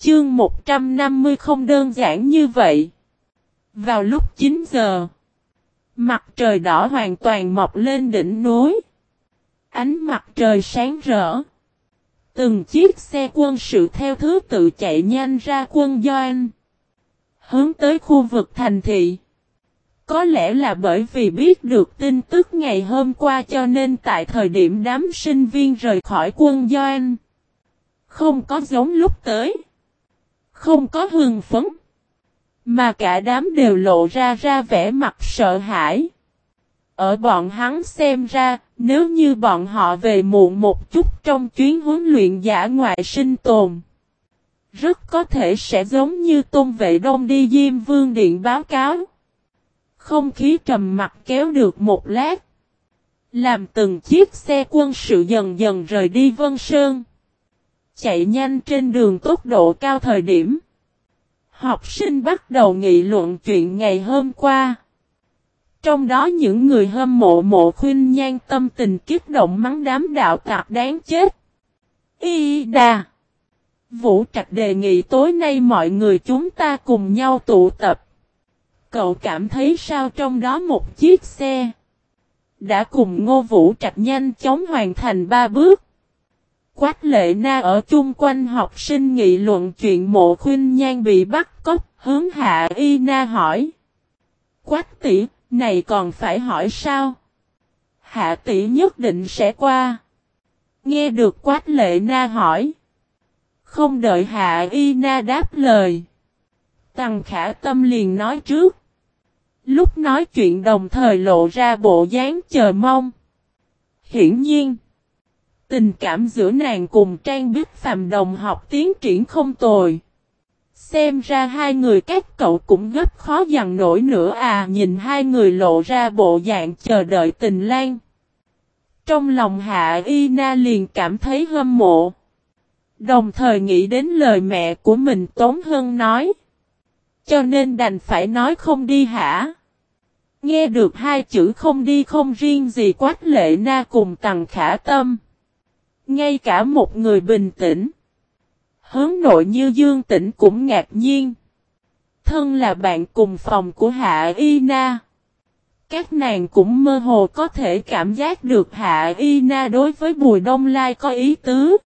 Chương 150 không đơn giản như vậy. Vào lúc 9 giờ, mặt trời đỏ hoàn toàn mọc lên đỉnh núi. Ánh mặt trời sáng rỡ. Từng chiếc xe quân sự theo thứ tự chạy nhanh ra quân doanh. Hướng tới khu vực thành thị. Có lẽ là bởi vì biết được tin tức ngày hôm qua cho nên tại thời điểm đám sinh viên rời khỏi quân doanh. Không có giống lúc tới. Không có hương phấn. Mà cả đám đều lộ ra ra vẻ mặt sợ hãi. Ở bọn hắn xem ra, nếu như bọn họ về muộn một chút trong chuyến huấn luyện giả ngoại sinh tồn. Rất có thể sẽ giống như tôn vệ đông đi Diêm Vương Điện báo cáo. Không khí trầm mặt kéo được một lát. Làm từng chiếc xe quân sự dần dần rời đi Vân Sơn. Chạy nhanh trên đường tốc độ cao thời điểm. Học sinh bắt đầu nghị luận chuyện ngày hôm qua. Trong đó những người hâm mộ mộ khuyên nhan tâm tình kiếp động mắng đám đạo tạc đáng chết. Y đà. Vũ Trạch đề nghị tối nay mọi người chúng ta cùng nhau tụ tập. Cậu cảm thấy sao trong đó một chiếc xe. Đã cùng Ngô Vũ Trạch nhanh chóng hoàn thành ba bước. Quách lệ na ở chung quanh học sinh nghị luận chuyện mộ khuyên nhan bị bắt cóc, hướng hạ y na hỏi. Quách tỷ, này còn phải hỏi sao? Hạ tỷ nhất định sẽ qua. Nghe được quách lệ na hỏi. Không đợi hạ y na đáp lời. Tăng khả tâm liền nói trước. Lúc nói chuyện đồng thời lộ ra bộ dáng chờ mong. Hiển nhiên. Tình cảm giữa nàng cùng Trang Bích Phạm đồng học tiến triển không tồi. Xem ra hai người các cậu cũng gấp khó dằn nổi nữa à nhìn hai người lộ ra bộ dạng chờ đợi tình lan. Trong lòng Hạ Y Na liền cảm thấy hâm mộ. Đồng thời nghĩ đến lời mẹ của mình Tống Hân nói. Cho nên đành phải nói không đi hả? Nghe được hai chữ không đi không riêng gì quát lệ na cùng tằng khả tâm. Ngay cả một người bình tĩnh. Hướng nội như Dương Tĩnh cũng ngạc nhiên. Thân là bạn cùng phòng của Hạ Y Na. Các nàng cũng mơ hồ có thể cảm giác được Hạ Y Na đối với Bùi Đông Lai có ý tứ.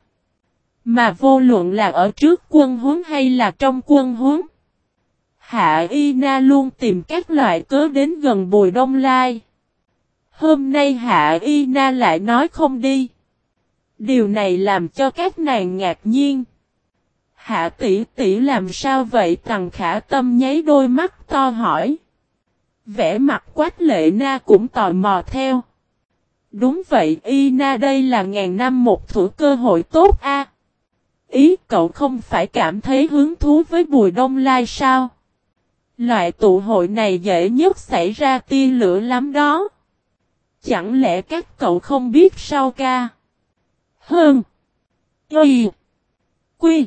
Mà vô luận là ở trước quân huống hay là trong quân huống. Hạ Y Na luôn tìm các loại cớ đến gần Bùi Đông Lai. Hôm nay Hạ Y Na lại nói không đi. Điều này làm cho các nàng ngạc nhiên. Hạ tỷ tỷ làm sao vậy tằng khả tâm nháy đôi mắt to hỏi. Vẽ mặt quách lệ na cũng tò mò theo. Đúng vậy, y na đây là ngàn năm một thủ cơ hội tốt a. Ý cậu không phải cảm thấy hứng thú với bùi đông lai sao? Loại tụ hội này dễ nhất xảy ra tia lửa lắm đó. Chẳng lẽ các cậu không biết sao ca? Hơn. Y. Quy.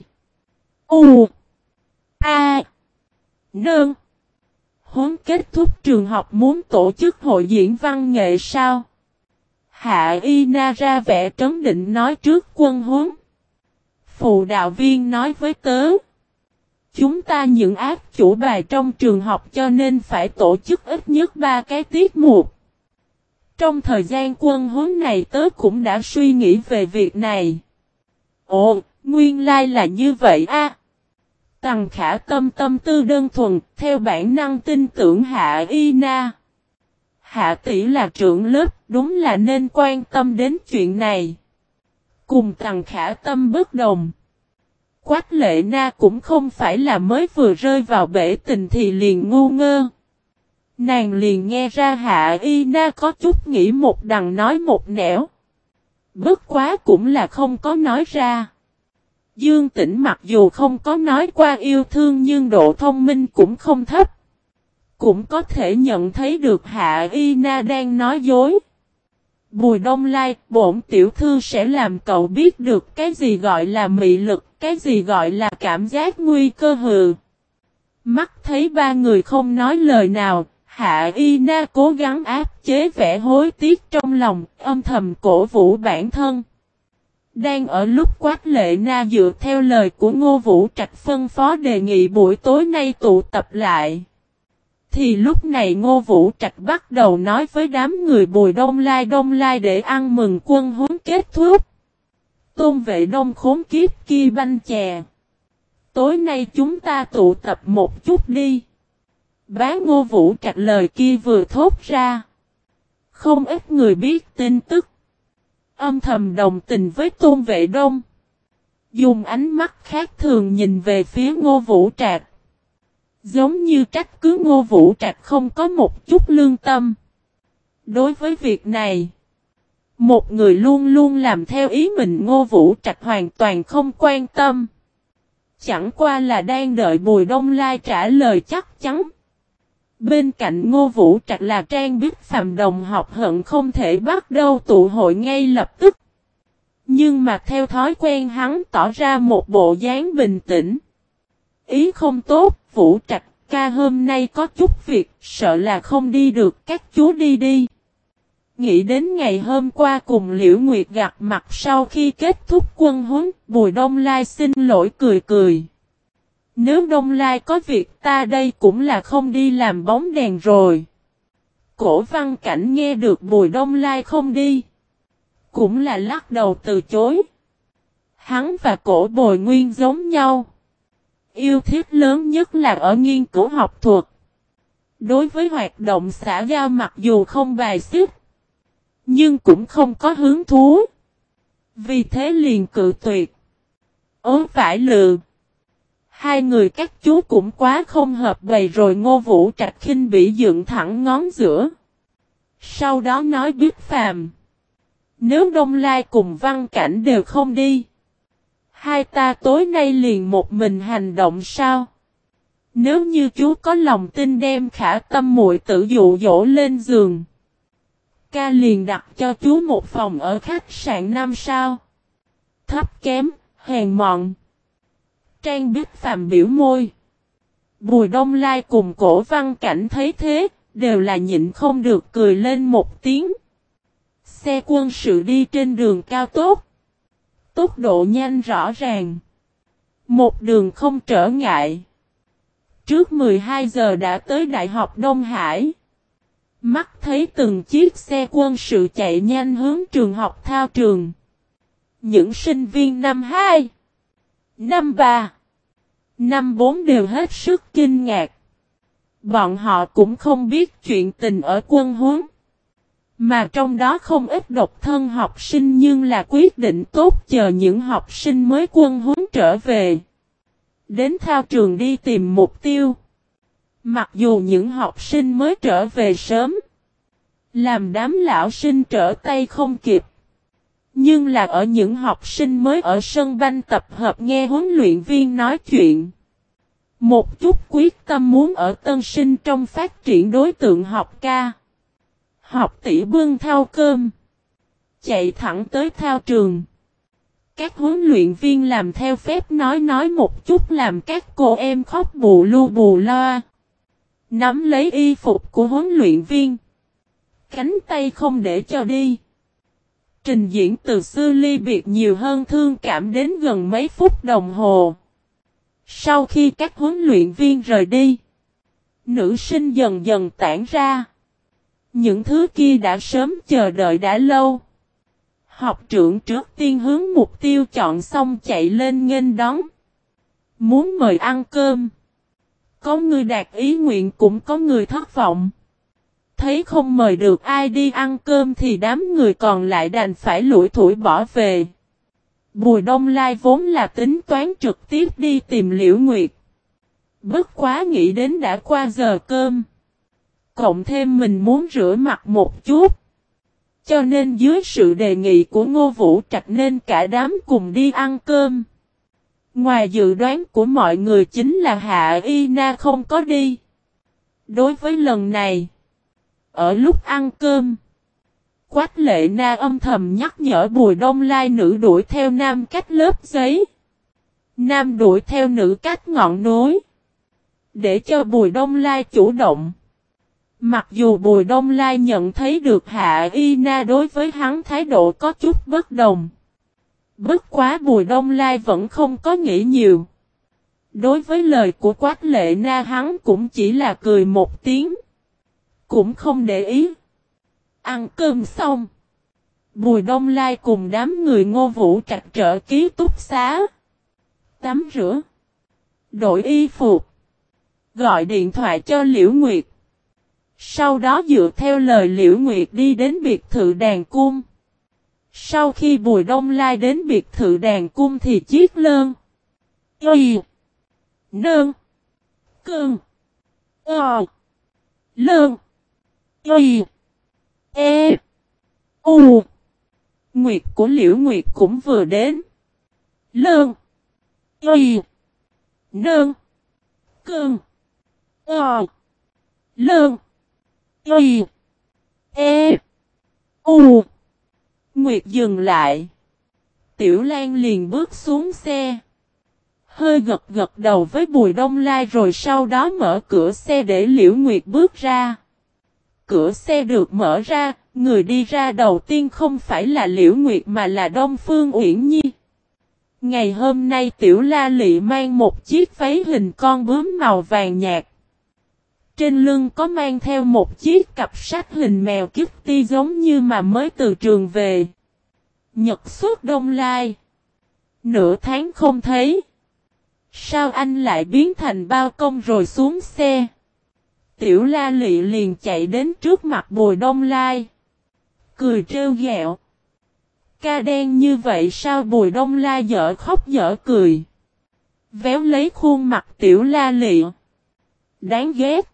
U. A. Nương. Huống kết thúc trường học muốn tổ chức hội diễn văn nghệ sao? Hạ Y Na ra vẻ trấn định nói trước quân huống. Phụ đạo viên nói với tớ. Chúng ta những ác chủ bài trong trường học cho nên phải tổ chức ít nhất ba cái tiết mục. Trong thời gian quân huấn này tớ cũng đã suy nghĩ về việc này. Ồ, nguyên lai là như vậy a. Tằng khả tâm tâm tư đơn thuần, theo bản năng tin tưởng Hạ Y Na. Hạ tỷ là trưởng lớp, đúng là nên quan tâm đến chuyện này. Cùng tằng khả tâm bất đồng. Quách lệ na cũng không phải là mới vừa rơi vào bể tình thì liền ngu ngơ. Nàng liền nghe ra hạ y na có chút nghĩ một đằng nói một nẻo. Bất quá cũng là không có nói ra. Dương tĩnh mặc dù không có nói qua yêu thương nhưng độ thông minh cũng không thấp. Cũng có thể nhận thấy được hạ y na đang nói dối. Bùi đông lai, bổn tiểu thư sẽ làm cậu biết được cái gì gọi là mị lực, cái gì gọi là cảm giác nguy cơ hừ. Mắt thấy ba người không nói lời nào, Hạ Y Na cố gắng áp chế vẻ hối tiếc trong lòng, âm thầm cổ vũ bản thân. Đang ở lúc quát lệ na dựa theo lời của Ngô Vũ Trạch phân phó đề nghị buổi tối nay tụ tập lại. Thì lúc này Ngô Vũ Trạch bắt đầu nói với đám người Bùi Đông Lai Đông Lai để ăn mừng quân huấn kết thúc. Tôn vệ đông khốn kiếp kia banh chè. Tối nay chúng ta tụ tập một chút đi. Bá Ngô Vũ Trạch lời kia vừa thốt ra. Không ít người biết tin tức. Âm thầm đồng tình với Tôn Vệ Đông. Dùng ánh mắt khác thường nhìn về phía Ngô Vũ Trạch. Giống như trách cứ ngô vũ trạch không có một chút lương tâm. Đối với việc này, một người luôn luôn làm theo ý mình ngô vũ trạch hoàn toàn không quan tâm. Chẳng qua là đang đợi Bùi Đông Lai trả lời chắc chắn. Bên cạnh Ngô Vũ Trạch là Trang Bích Phạm đồng học hận không thể bắt đầu tụ hội ngay lập tức. Nhưng mà theo thói quen hắn tỏ ra một bộ dáng bình tĩnh. Ý không tốt, Vũ Trạch ca hôm nay có chút việc, sợ là không đi được, các chú đi đi. Nghĩ đến ngày hôm qua cùng Liễu Nguyệt gặp mặt sau khi kết thúc quân huấn, Bùi Đông Lai xin lỗi cười cười. Nếu Đông Lai có việc, ta đây cũng là không đi làm bóng đèn rồi. Cổ văn cảnh nghe được Bùi Đông Lai không đi. Cũng là lắc đầu từ chối. Hắn và cổ bồi nguyên giống nhau. Yêu thích lớn nhất là ở nghiên cứu học thuật. Đối với hoạt động xã giao mặc dù không bài xích. Nhưng cũng không có hứng thú. Vì thế liền cự tuyệt. Ố phải lừa. Hai người các chú cũng quá không hợp bầy rồi ngô vũ trạch khinh bị dựng thẳng ngón giữa. Sau đó nói biết phàm. Nếu Đông Lai cùng văn cảnh đều không đi. Hai ta tối nay liền một mình hành động sao? Nếu như chú có lòng tin đem khả tâm muội tự dụ dỗ lên giường. Ca liền đặt cho chú một phòng ở khách sạn năm sao. Thấp kém, hèn mọn. Trang biết phàm biểu môi. Bùi đông lai cùng cổ văn cảnh thấy thế, đều là nhịn không được cười lên một tiếng. Xe quân sự đi trên đường cao tốc. Tốc độ nhanh rõ ràng. Một đường không trở ngại. Trước 12 giờ đã tới Đại học Đông Hải. Mắt thấy từng chiếc xe quân sự chạy nhanh hướng trường học thao trường. Những sinh viên năm 2, năm ba, năm bốn đều hết sức kinh ngạc. Bọn họ cũng không biết chuyện tình ở quân huống. Mà trong đó không ít độc thân học sinh nhưng là quyết định tốt chờ những học sinh mới quân huấn trở về. Đến thao trường đi tìm mục tiêu. Mặc dù những học sinh mới trở về sớm. Làm đám lão sinh trở tay không kịp. Nhưng là ở những học sinh mới ở sân banh tập hợp nghe huấn luyện viên nói chuyện. Một chút quyết tâm muốn ở tân sinh trong phát triển đối tượng học ca. Học tỷ bưng thao cơm. Chạy thẳng tới thao trường. Các huấn luyện viên làm theo phép nói nói một chút làm các cô em khóc bù lu bù loa. Nắm lấy y phục của huấn luyện viên. Cánh tay không để cho đi. Trình diễn từ xưa ly biệt nhiều hơn thương cảm đến gần mấy phút đồng hồ. Sau khi các huấn luyện viên rời đi, nữ sinh dần dần tản ra. Những thứ kia đã sớm chờ đợi đã lâu. Học trưởng trước tiên hướng mục tiêu chọn xong chạy lên nghênh đón. Muốn mời ăn cơm. Có người đạt ý nguyện cũng có người thất vọng. Thấy không mời được ai đi ăn cơm thì đám người còn lại đành phải lủi thủi bỏ về. Bùi Đông Lai vốn là tính toán trực tiếp đi tìm Liễu Nguyệt. Bất quá nghĩ đến đã qua giờ cơm. Cộng thêm mình muốn rửa mặt một chút. Cho nên dưới sự đề nghị của Ngô Vũ Trạch nên cả đám cùng đi ăn cơm. Ngoài dự đoán của mọi người chính là Hạ Y Na không có đi. Đối với lần này, ở lúc ăn cơm, Quách lệ na âm thầm nhắc nhở bùi đông lai nữ đuổi theo nam cách lớp giấy. Nam đuổi theo nữ cách ngọn núi. Để cho bùi đông lai chủ động. Mặc dù bùi đông lai nhận thấy được hạ y na đối với hắn thái độ có chút bất đồng. Bất quá bùi đông lai vẫn không có nghĩ nhiều. Đối với lời của quách lệ na hắn cũng chỉ là cười một tiếng. Cũng không để ý. Ăn cơm xong. Bùi Đông Lai cùng đám người ngô vũ trạch trở ký túc xá. Tắm rửa. Đổi y phục. Gọi điện thoại cho Liễu Nguyệt. Sau đó dựa theo lời Liễu Nguyệt đi đến biệt thự đàn cung. Sau khi Bùi Đông Lai đến biệt thự đàn cung thì chiếc lơn. Y. Nơn. Cơn. Ờ. Lương. Y. E. U. Nguyệt của Liễu Nguyệt cũng vừa đến. Lương. Y. Nơn. Cơn. Ờ. Lương. Y. E. U. Nguyệt dừng lại. Tiểu Lan liền bước xuống xe. Hơi gật gật đầu với Bùi Đông Lai rồi sau đó mở cửa xe để Liễu Nguyệt bước ra. Cửa xe được mở ra, người đi ra đầu tiên không phải là Liễu Nguyệt mà là Đông Phương Uyển Nhi. Ngày hôm nay Tiểu La Lị mang một chiếc váy hình con bướm màu vàng nhạt. Trên lưng có mang theo một chiếc cặp sách hình mèo ti giống như mà mới từ trường về. Nhật suốt đông lai. Nửa tháng không thấy. Sao anh lại biến thành bao công rồi xuống xe? Tiểu la lị liền chạy đến trước mặt bùi đông lai. Cười trêu ghẹo. Ca đen như vậy sao bùi đông lai dở khóc dở cười. Véo lấy khuôn mặt tiểu la lị. Đáng ghét.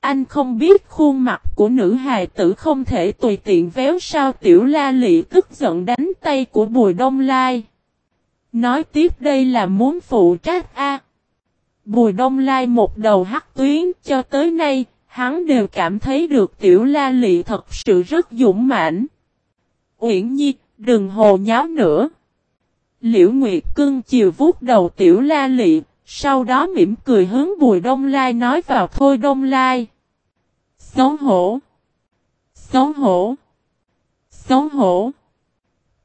Anh không biết khuôn mặt của nữ hài tử không thể tùy tiện véo sao tiểu la lị tức giận đánh tay của bùi đông lai. Nói tiếp đây là muốn phụ trách A. Bùi đông lai một đầu hắc tuyến cho tới nay, hắn đều cảm thấy được tiểu la lị thật sự rất dũng mãnh. Uyển Nhi, đừng hồ nháo nữa. Liễu Nguyệt cưng chiều vuốt đầu tiểu la lị, sau đó mỉm cười hướng bùi đông lai nói vào thôi đông lai. Xấu hổ. Xấu hổ. Xấu hổ.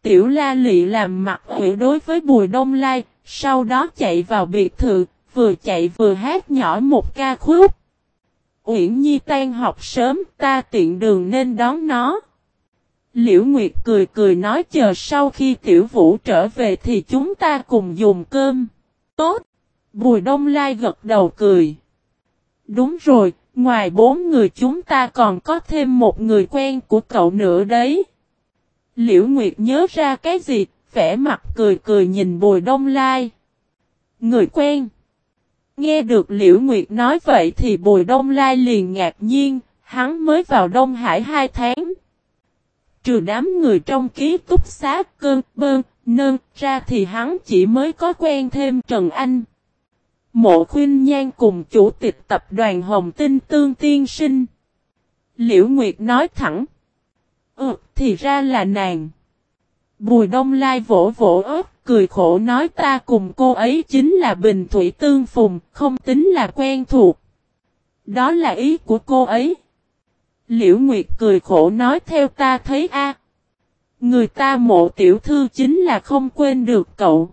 Tiểu la lị làm mặt hủy đối với bùi đông lai, sau đó chạy vào biệt thự, vừa chạy vừa hát nhỏ một ca khúc. Uyển Nhi tan học sớm, ta tiện đường nên đón nó. Liễu Nguyệt cười cười nói chờ sau khi tiểu vũ trở về thì chúng ta cùng dùng cơm. Tốt. Bùi Đông Lai gật đầu cười. Đúng rồi, ngoài bốn người chúng ta còn có thêm một người quen của cậu nữa đấy. Liễu Nguyệt nhớ ra cái gì, vẻ mặt cười cười nhìn Bùi Đông Lai. Người quen. Nghe được Liễu Nguyệt nói vậy thì Bùi Đông Lai liền ngạc nhiên, hắn mới vào Đông Hải hai tháng. Trừ đám người trong ký túc xá cơn bơn, nơn ra thì hắn chỉ mới có quen thêm Trần Anh. Mộ khuyên nhan cùng chủ tịch tập đoàn Hồng Tinh Tương Tiên Sinh. Liễu Nguyệt nói thẳng. Ừ, thì ra là nàng. Bùi Đông Lai vỗ vỗ ớt, cười khổ nói ta cùng cô ấy chính là Bình Thủy Tương Phùng, không tính là quen thuộc. Đó là ý của cô ấy. Liễu Nguyệt cười khổ nói theo ta thấy a Người ta mộ tiểu thư chính là không quên được cậu.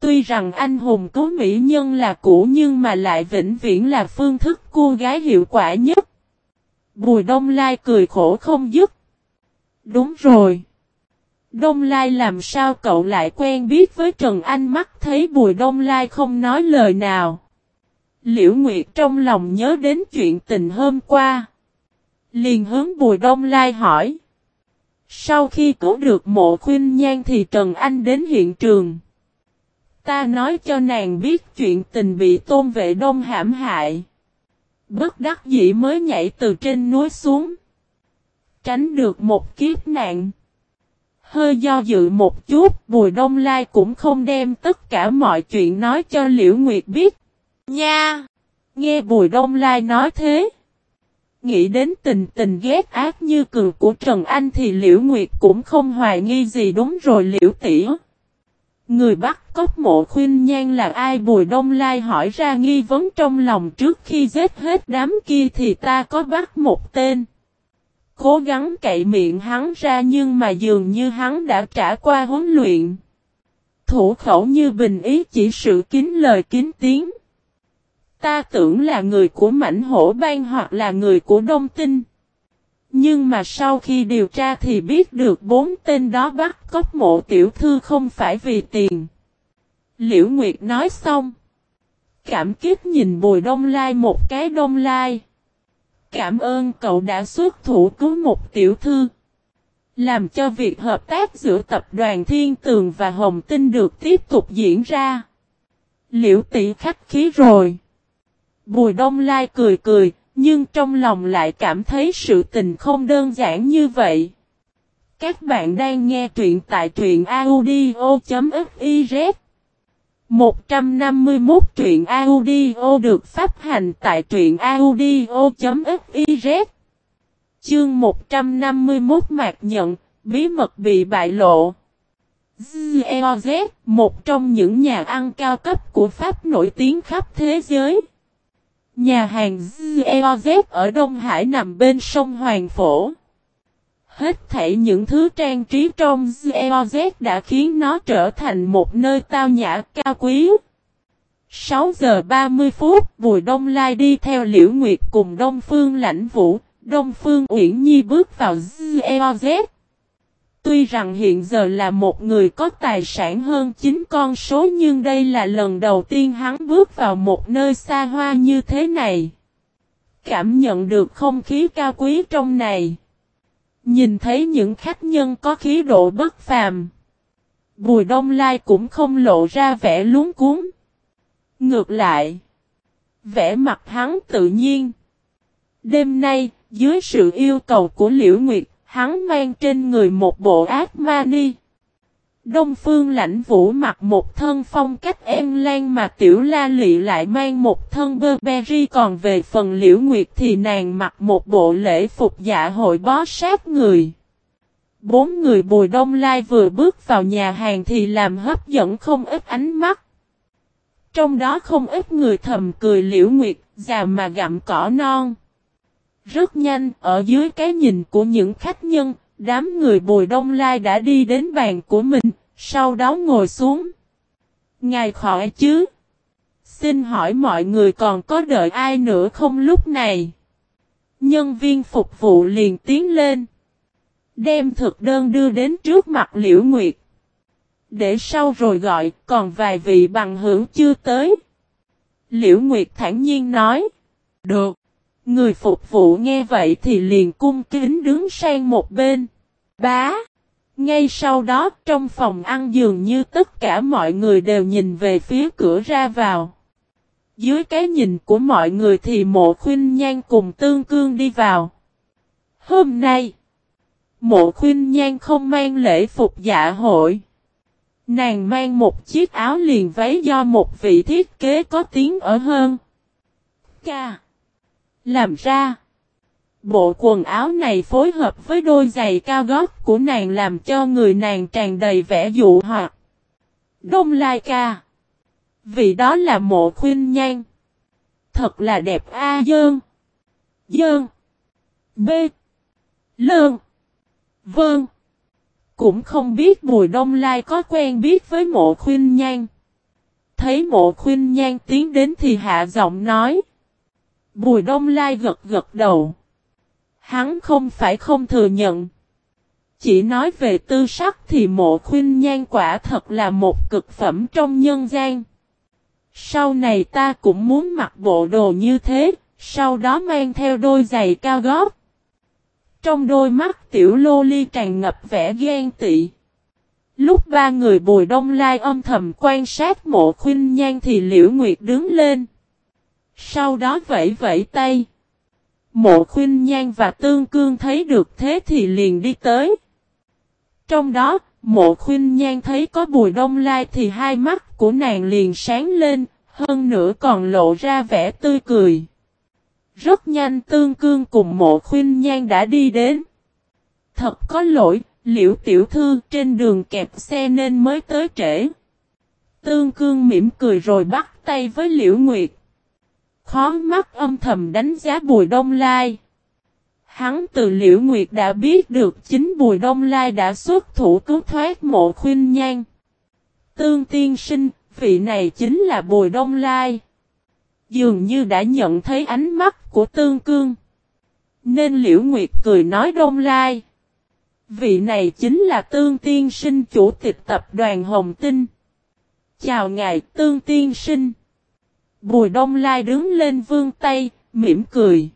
Tuy rằng anh hùng cứu mỹ nhân là cũ nhưng mà lại vĩnh viễn là phương thức cô gái hiệu quả nhất. Bùi Đông Lai cười khổ không dứt. Đúng rồi. Đông Lai làm sao cậu lại quen biết với Trần Anh mắt thấy Bùi Đông Lai không nói lời nào. Liễu Nguyệt trong lòng nhớ đến chuyện tình hôm qua. Liền hướng Bùi Đông Lai hỏi. Sau khi cứu được mộ khuyên nhan thì Trần Anh đến hiện trường. Ta nói cho nàng biết chuyện tình bị tôn vệ đông hãm hại. Bất đắc dĩ mới nhảy từ trên núi xuống. Tránh được một kiếp nạn. Hơi do dự một chút, Bùi Đông Lai cũng không đem tất cả mọi chuyện nói cho Liễu Nguyệt biết. Nha! Nghe Bùi Đông Lai nói thế. Nghĩ đến tình tình ghét ác như cường của Trần Anh thì Liễu Nguyệt cũng không hoài nghi gì đúng rồi Liễu Tỉ. Người bắt cóc mộ khuyên nhan là ai Bùi Đông Lai hỏi ra nghi vấn trong lòng trước khi giết hết đám kia thì ta có bắt một tên. Cố gắng cậy miệng hắn ra nhưng mà dường như hắn đã trả qua huấn luyện. Thủ khẩu như bình ý chỉ sự kín lời kín tiếng. Ta tưởng là người của mảnh hổ ban hoặc là người của đông tinh. Nhưng mà sau khi điều tra thì biết được bốn tên đó bắt cóc mộ tiểu thư không phải vì tiền. Liễu Nguyệt nói xong. Cảm kích nhìn Bùi Đông Lai một cái Đông Lai. Cảm ơn cậu đã xuất thủ cứu một tiểu thư. Làm cho việc hợp tác giữa tập đoàn Thiên Tường và Hồng Tinh được tiếp tục diễn ra. Liễu tỷ khách khí rồi. Bùi Đông Lai cười cười, nhưng trong lòng lại cảm thấy sự tình không đơn giản như vậy. Các bạn đang nghe truyện tại truyện audio.fif 151 truyện audio được phát hành tại truyện audio.fiz Chương 151 mạc nhận, bí mật bị bại lộ. ZEOZ, một trong những nhà ăn cao cấp của Pháp nổi tiếng khắp thế giới. Nhà hàng ZEOZ ở Đông Hải nằm bên sông Hoàng Phổ. Hết thảy những thứ trang trí trong ZEOZ đã khiến nó trở thành một nơi tao nhã cao quý. 6 giờ 30 phút, Bùi Đông Lai đi theo Liễu Nguyệt cùng Đông Phương Lãnh Vũ, Đông Phương Uyển Nhi bước vào ZEOZ. Tuy rằng hiện giờ là một người có tài sản hơn 9 con số nhưng đây là lần đầu tiên hắn bước vào một nơi xa hoa như thế này. Cảm nhận được không khí cao quý trong này. Nhìn thấy những khách nhân có khí độ bất phàm. Bùi Đông Lai cũng không lộ ra vẻ luống cuốn. Ngược lại. Vẻ mặt hắn tự nhiên. Đêm nay, dưới sự yêu cầu của Liễu Nguyệt, hắn mang trên người một bộ ác ma ni. Đông Phương lãnh vũ mặc một thân phong cách em lan mà tiểu la lị lại mang một thân bơ berry còn về phần liễu nguyệt thì nàng mặc một bộ lễ phục dạ hội bó sát người. Bốn người bùi đông lai vừa bước vào nhà hàng thì làm hấp dẫn không ít ánh mắt. Trong đó không ít người thầm cười liễu nguyệt, già mà gặm cỏ non. Rất nhanh, ở dưới cái nhìn của những khách nhân, đám người bùi đông lai đã đi đến bàn của mình, sau đó ngồi xuống. Ngài khỏi chứ? Xin hỏi mọi người còn có đợi ai nữa không lúc này? Nhân viên phục vụ liền tiến lên. Đem thực đơn đưa đến trước mặt Liễu Nguyệt. Để sau rồi gọi, còn vài vị bằng hữu chưa tới. Liễu Nguyệt thản nhiên nói. Được. Người phục vụ nghe vậy thì liền cung kính đứng sang một bên. Bá. Ngay sau đó trong phòng ăn dường như tất cả mọi người đều nhìn về phía cửa ra vào. Dưới cái nhìn của mọi người thì mộ khuyên nhan cùng tương cương đi vào. Hôm nay, mộ khuyên nhan không mang lễ phục dạ hội. Nàng mang một chiếc áo liền váy do một vị thiết kế có tiếng ở hơn. Ca. Làm ra. Bộ quần áo này phối hợp với đôi giày cao gót của nàng làm cho người nàng tràn đầy vẻ dụ hoặc. Đông Lai ca. Vì đó là mộ khuyên nhan. Thật là đẹp A dơn. Dơn. B. Lơn. Vâng. Cũng không biết Bùi Đông Lai có quen biết với mộ khuyên nhan. Thấy mộ khuyên nhan tiến đến thì hạ giọng nói. Bùi Đông Lai gật gật đầu. Hắn không phải không thừa nhận. Chỉ nói về tư sắc thì mộ khuyên nhan quả thật là một cực phẩm trong nhân gian. Sau này ta cũng muốn mặc bộ đồ như thế, sau đó mang theo đôi giày cao gót. Trong đôi mắt tiểu lô ly tràn ngập vẻ ghen tị. Lúc ba người bùi đông lai âm thầm quan sát mộ khuyên nhan thì liễu nguyệt đứng lên. Sau đó vẫy vẫy tay. Mộ khuyên nhan và tương cương thấy được thế thì liền đi tới. Trong đó, mộ khuyên nhan thấy có bùi đông lai thì hai mắt của nàng liền sáng lên, hơn nữa còn lộ ra vẻ tươi cười. Rất nhanh tương cương cùng mộ khuyên nhan đã đi đến. Thật có lỗi, liễu tiểu thư trên đường kẹp xe nên mới tới trễ. Tương cương mỉm cười rồi bắt tay với liễu nguyệt. Khó mắt âm thầm đánh giá Bùi Đông Lai. Hắn từ Liễu Nguyệt đã biết được chính Bùi Đông Lai đã xuất thủ cứu thoát mộ khuyên nhan. Tương tiên sinh, vị này chính là Bùi Đông Lai. Dường như đã nhận thấy ánh mắt của Tương Cương. Nên Liễu Nguyệt cười nói Đông Lai. Vị này chính là Tương Tiên Sinh chủ tịch tập đoàn Hồng Tinh. Chào ngài Tương Tiên Sinh. Bùi Đông Lai đứng lên vương tay, mỉm cười.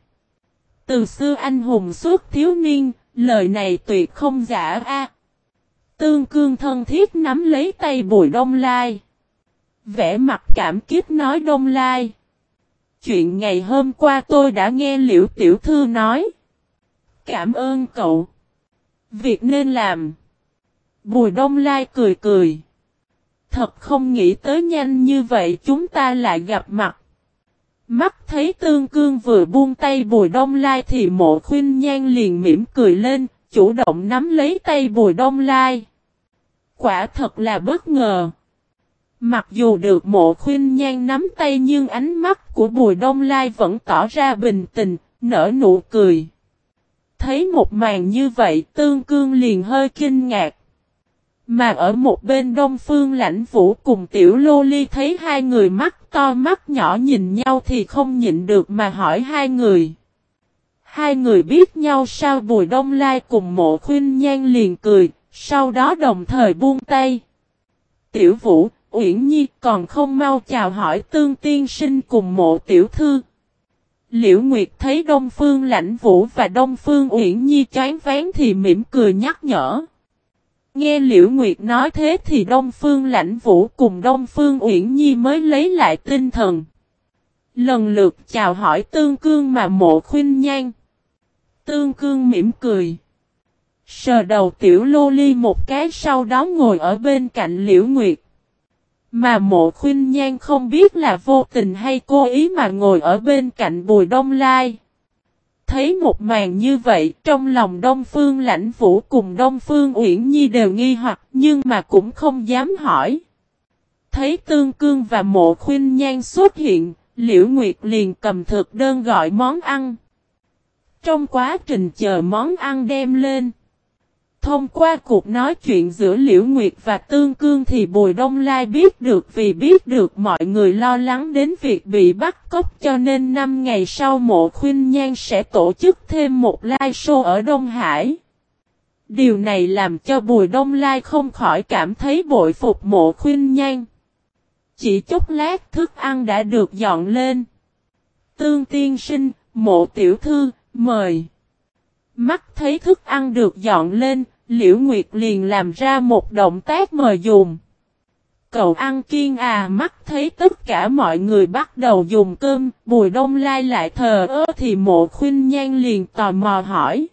Từ xưa anh hùng suốt thiếu niên, lời này tuyệt không giả a. Tương cương thân thiết nắm lấy tay Bùi Đông Lai. Vẽ mặt cảm kích nói Đông Lai. chuyện ngày hôm qua tôi đã nghe Liễu Tiểu Thư nói. Cảm ơn cậu. Việc nên làm. Bùi Đông Lai cười cười. Thật không nghĩ tới nhanh như vậy chúng ta lại gặp mặt. Mắt thấy tương cương vừa buông tay bùi đông lai thì mộ khuyên nhan liền mỉm cười lên, chủ động nắm lấy tay bùi đông lai. Quả thật là bất ngờ. Mặc dù được mộ khuyên nhan nắm tay nhưng ánh mắt của bùi đông lai vẫn tỏ ra bình tĩnh, nở nụ cười. Thấy một màn như vậy tương cương liền hơi kinh ngạc. Mà ở một bên đông phương lãnh vũ cùng tiểu lô ly thấy hai người mắt to mắt nhỏ nhìn nhau thì không nhịn được mà hỏi hai người. Hai người biết nhau sao bùi đông lai cùng mộ khuyên nhan liền cười, sau đó đồng thời buông tay. Tiểu vũ, Uyển Nhi còn không mau chào hỏi tương tiên sinh cùng mộ tiểu thư. Liễu Nguyệt thấy Đông Phương Lãnh Vũ và Đông Phương Uyển Nhi chán ván thì mỉm cười nhắc nhở. Nghe Liễu Nguyệt nói thế thì Đông Phương Lãnh Vũ cùng Đông Phương Uyển Nhi mới lấy lại tinh thần. Lần lượt chào hỏi Tương Cương mà mộ khuyên nhan. Tương Cương mỉm cười. Sờ đầu tiểu lô ly một cái sau đó ngồi ở bên cạnh Liễu Nguyệt. Mà mộ khuyên nhan không biết là vô tình hay cố ý mà ngồi ở bên cạnh bùi đông lai. Thấy một màn như vậy, trong lòng Đông Phương Lãnh Vũ cùng Đông Phương Uyển Nhi đều nghi hoặc, nhưng mà cũng không dám hỏi. Thấy Tương Cương và Mộ Khuynh Nhan xuất hiện, Liễu Nguyệt liền cầm thực đơn gọi món ăn. Trong quá trình chờ món ăn đem lên, Thông qua cuộc nói chuyện giữa Liễu Nguyệt và Tương Cương thì Bùi Đông Lai biết được vì biết được mọi người lo lắng đến việc bị bắt cóc cho nên 5 ngày sau mộ khuyên nhan sẽ tổ chức thêm một live show ở Đông Hải. Điều này làm cho Bùi Đông Lai không khỏi cảm thấy bội phục mộ khuyên nhan. Chỉ chút lát thức ăn đã được dọn lên. Tương tiên sinh, mộ tiểu thư, mời. Mắt thấy thức ăn được dọn lên, Liễu Nguyệt liền làm ra một động tác mời dùng. Cậu ăn kiên à mắt thấy tất cả mọi người bắt đầu dùng cơm, bùi đông lai lại thờ ơ thì mộ khuyên nhan liền tò mò hỏi.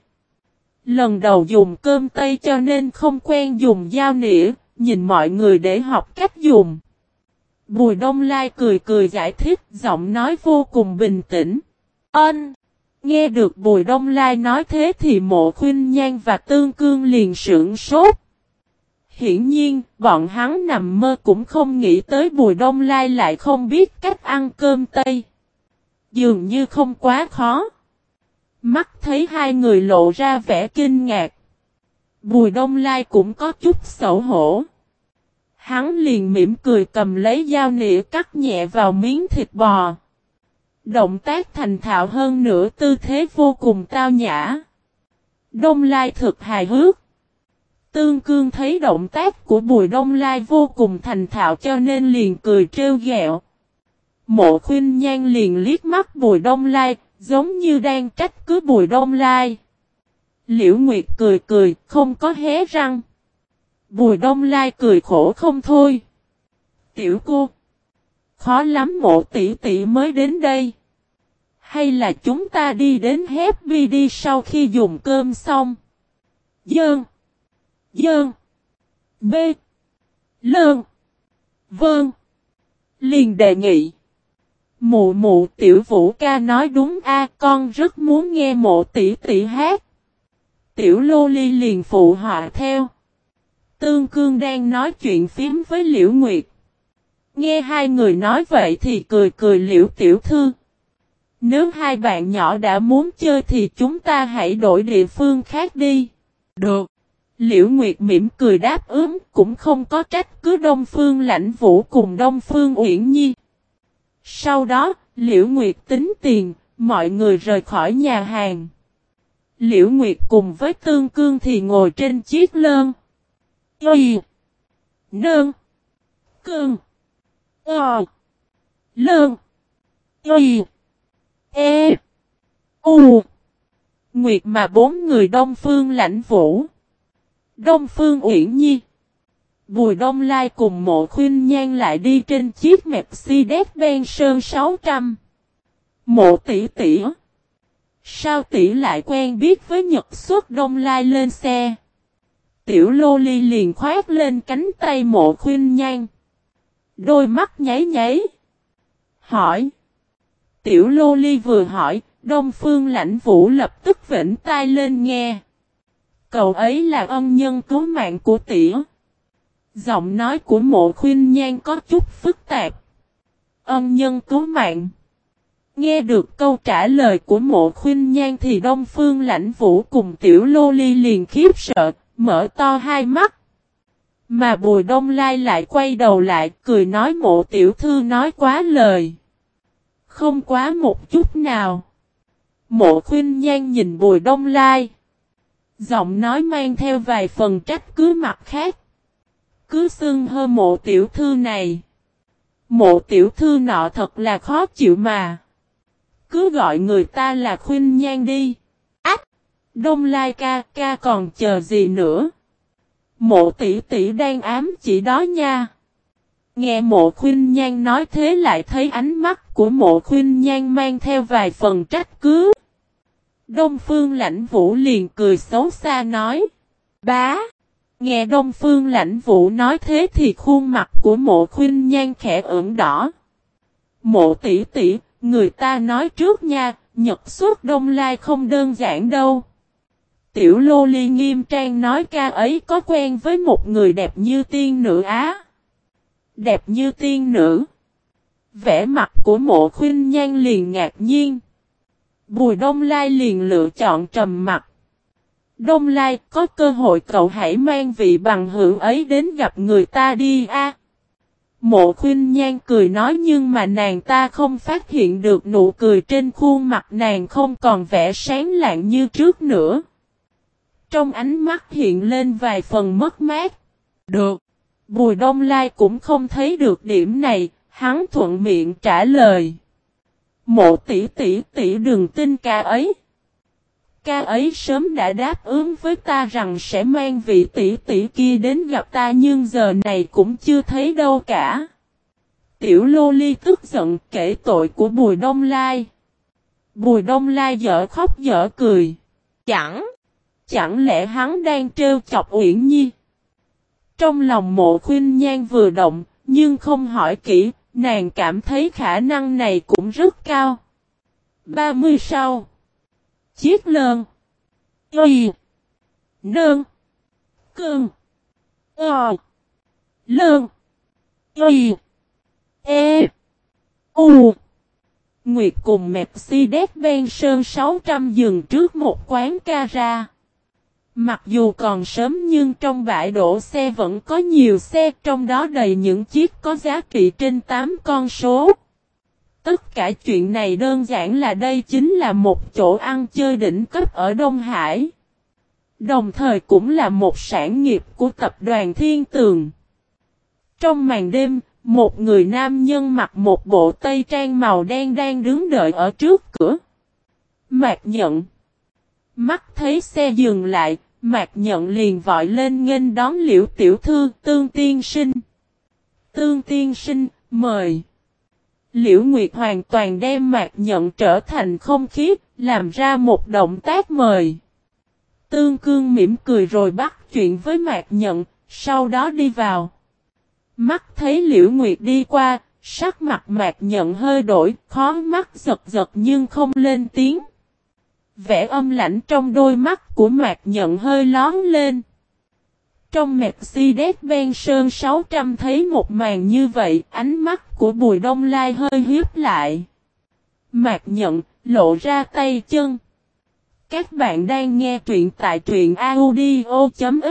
Lần đầu dùng cơm tây cho nên không quen dùng dao nĩa, nhìn mọi người để học cách dùng. Bùi đông lai cười cười giải thích, giọng nói vô cùng bình tĩnh. Ân! Nghe được Bùi Đông Lai nói thế thì mộ khuyên nhan và tương cương liền sưởng sốt. Hiển nhiên, bọn hắn nằm mơ cũng không nghĩ tới Bùi Đông Lai lại không biết cách ăn cơm Tây. Dường như không quá khó. Mắt thấy hai người lộ ra vẻ kinh ngạc. Bùi Đông Lai cũng có chút xấu hổ. Hắn liền mỉm cười cầm lấy dao nĩa cắt nhẹ vào miếng thịt bò. Động tác thành thạo hơn nữa tư thế vô cùng tao nhã. Đông Lai thực hài hước. Tương cương thấy động tác của Bùi Đông Lai vô cùng thành thạo cho nên liền cười trêu ghẹo. Mộ khuyên nhan liền liếc mắt Bùi Đông Lai, giống như đang trách cứ Bùi Đông Lai. Liễu Nguyệt cười cười, không có hé răng. Bùi Đông Lai cười khổ không thôi. Tiểu cô. Khó lắm mộ tỷ tỷ mới đến đây. Hay là chúng ta đi đến Happy đi sau khi dùng cơm xong? Dơn. Dơn. B. Lơn. Vâng. Liền đề nghị. Mụ mụ tiểu vũ ca nói đúng a, con rất muốn nghe mộ tỷ tỷ hát. Tiểu lô ly liền phụ họa theo. Tương cương đang nói chuyện phím với Liễu Nguyệt. Nghe hai người nói vậy thì cười cười Liễu tiểu thư. Nếu hai bạn nhỏ đã muốn chơi thì chúng ta hãy đổi địa phương khác đi. Được. Liễu Nguyệt mỉm cười đáp ứng cũng không có trách cứ Đông Phương lãnh vũ cùng Đông Phương Uyển Nhi. Sau đó, Liễu Nguyệt tính tiền, mọi người rời khỏi nhà hàng. Liễu Nguyệt cùng với Tương Cương thì ngồi trên chiếc lơn. Y. Nơn. Cương. Ờ. Lơn. Y. E. U. Nguyệt mà bốn người Đông Phương lãnh vũ. Đông Phương Uyển Nhi. Bùi Đông Lai cùng mộ khuyên nhan lại đi trên chiếc Mercedes-Benz Sơn 600. Mộ tỷ tỷ. Sao tỷ lại quen biết với Nhật xuất đông lai lên xe? Tiểu lô ly liền khoát lên cánh tay mộ khuyên nhan. Đôi mắt nháy nháy. Hỏi. Tiểu lô ly vừa hỏi, Đông Phương lãnh vũ lập tức vĩnh tai lên nghe. Cậu ấy là ân nhân cứu mạng của tỉa. Giọng nói của mộ khuyên nhan có chút phức tạp. Ân nhân cứu mạng. Nghe được câu trả lời của mộ khuyên nhan thì Đông Phương lãnh vũ cùng tiểu lô ly liền khiếp sợ, mở to hai mắt. Mà bùi đông lai lại quay đầu lại, cười nói mộ tiểu thư nói quá lời. Không quá một chút nào. Mộ khuyên nhan nhìn bùi đông lai. Giọng nói mang theo vài phần trách cứ mặt khác. Cứ xưng hơ mộ tiểu thư này. Mộ tiểu thư nọ thật là khó chịu mà. Cứ gọi người ta là khuyên nhan đi. Ách! Đông lai ca ca còn chờ gì nữa? Mộ tỷ tỷ đang ám chỉ đó nha. Nghe mộ khuyên nhan nói thế lại thấy ánh mắt của mộ khuyên nhan mang theo vài phần trách cứ. Đông Phương Lãnh Vũ liền cười xấu xa nói. Bá! Nghe Đông Phương Lãnh Vũ nói thế thì khuôn mặt của mộ khuyên nhan khẽ ửng đỏ. Mộ tỷ tỷ, người ta nói trước nha, nhật suốt đông lai không đơn giản đâu. Tiểu Lô Ly nghiêm trang nói ca ấy có quen với một người đẹp như tiên nữ Á. Đẹp như tiên nữ. Vẻ mặt của mộ khuyên nhan liền ngạc nhiên. Bùi Đông Lai liền lựa chọn trầm mặt. Đông Lai, có cơ hội cậu hãy mang vị bằng hữu ấy đến gặp người ta đi a. Mộ khuyên nhan cười nói nhưng mà nàng ta không phát hiện được nụ cười trên khuôn mặt nàng không còn vẻ sáng lạng như trước nữa. Trong ánh mắt hiện lên vài phần mất mát. Được. Bùi Đông Lai cũng không thấy được điểm này, hắn thuận miệng trả lời. Mộ tỷ tỷ tỷ đừng tin ca ấy. Ca ấy sớm đã đáp ứng với ta rằng sẽ mang vị tỷ tỷ kia đến gặp ta nhưng giờ này cũng chưa thấy đâu cả. Tiểu Lô Ly tức giận kể tội của Bùi Đông Lai. Bùi Đông Lai dở khóc dở cười. Chẳng, chẳng lẽ hắn đang trêu chọc Uyển Nhi? Trong lòng mộ khuyên nhan vừa động, nhưng không hỏi kỹ, nàng cảm thấy khả năng này cũng rất cao. 30 sau. Chiếc lơn. Y. Nơn. Cơn. Ờ. Lơn. Y. E. U. Nguyệt cùng Mercedes-Benz Sơn 600 dừng trước một quán ca ra. Mặc dù còn sớm nhưng trong bãi đổ xe vẫn có nhiều xe trong đó đầy những chiếc có giá trị trên 8 con số. Tất cả chuyện này đơn giản là đây chính là một chỗ ăn chơi đỉnh cấp ở Đông Hải. Đồng thời cũng là một sản nghiệp của tập đoàn Thiên Tường. Trong màn đêm, một người nam nhân mặc một bộ tây trang màu đen đang đứng đợi ở trước cửa. Mạc nhận. Mắt thấy xe dừng lại, Mạc nhận liền vội lên nghênh đón liễu tiểu thư tương tiên sinh. Tương tiên sinh, mời. Liễu Nguyệt hoàn toàn đem Mạc nhận trở thành không khí, làm ra một động tác mời. Tương cương mỉm cười rồi bắt chuyện với Mạc nhận, sau đó đi vào. Mắt thấy Liễu Nguyệt đi qua, sắc mặt Mạc nhận hơi đổi, khó mắt giật giật nhưng không lên tiếng. Vẻ âm lãnh trong đôi mắt của Mạc Nhận hơi lón lên. Trong Mercedes-Benz Sơn 600 thấy một màn như vậy, ánh mắt của Bùi Đông Lai hơi hiếp lại. Mạc Nhận, lộ ra tay chân. Các bạn đang nghe truyện tại truyện audio.fiz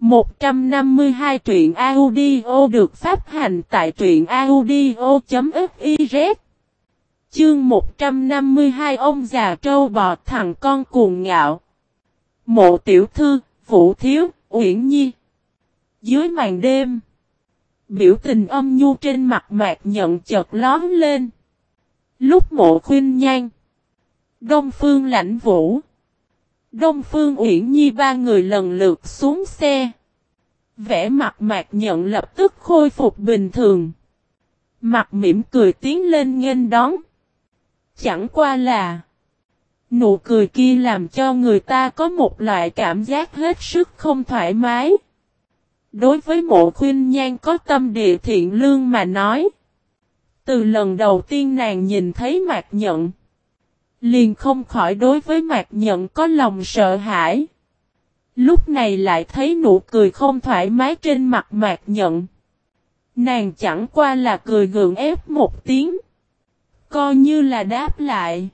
152 truyện audio được phát hành tại truyện audio.fiz Chương 152 ông già trâu bò thằng con cuồng ngạo. Mộ tiểu thư, vũ thiếu, uyển nhi. Dưới màn đêm. Biểu tình âm nhu trên mặt mạc nhận chợt lóm lên. Lúc mộ khuyên nhan. Đông phương lãnh vũ. Đông phương uyển nhi ba người lần lượt xuống xe. Vẽ mặt mạc nhận lập tức khôi phục bình thường. Mặt mỉm cười tiến lên nghênh đón. Chẳng qua là, Nụ cười kia làm cho người ta có một loại cảm giác hết sức không thoải mái. Đối với mộ khuyên nhan có tâm địa thiện lương mà nói. Từ lần đầu tiên nàng nhìn thấy mạc nhận. Liền không khỏi đối với mạc nhận có lòng sợ hãi. Lúc này lại thấy nụ cười không thoải mái trên mặt mạc nhận. Nàng chẳng qua là cười gượng ép một tiếng. Coi như là đáp lại.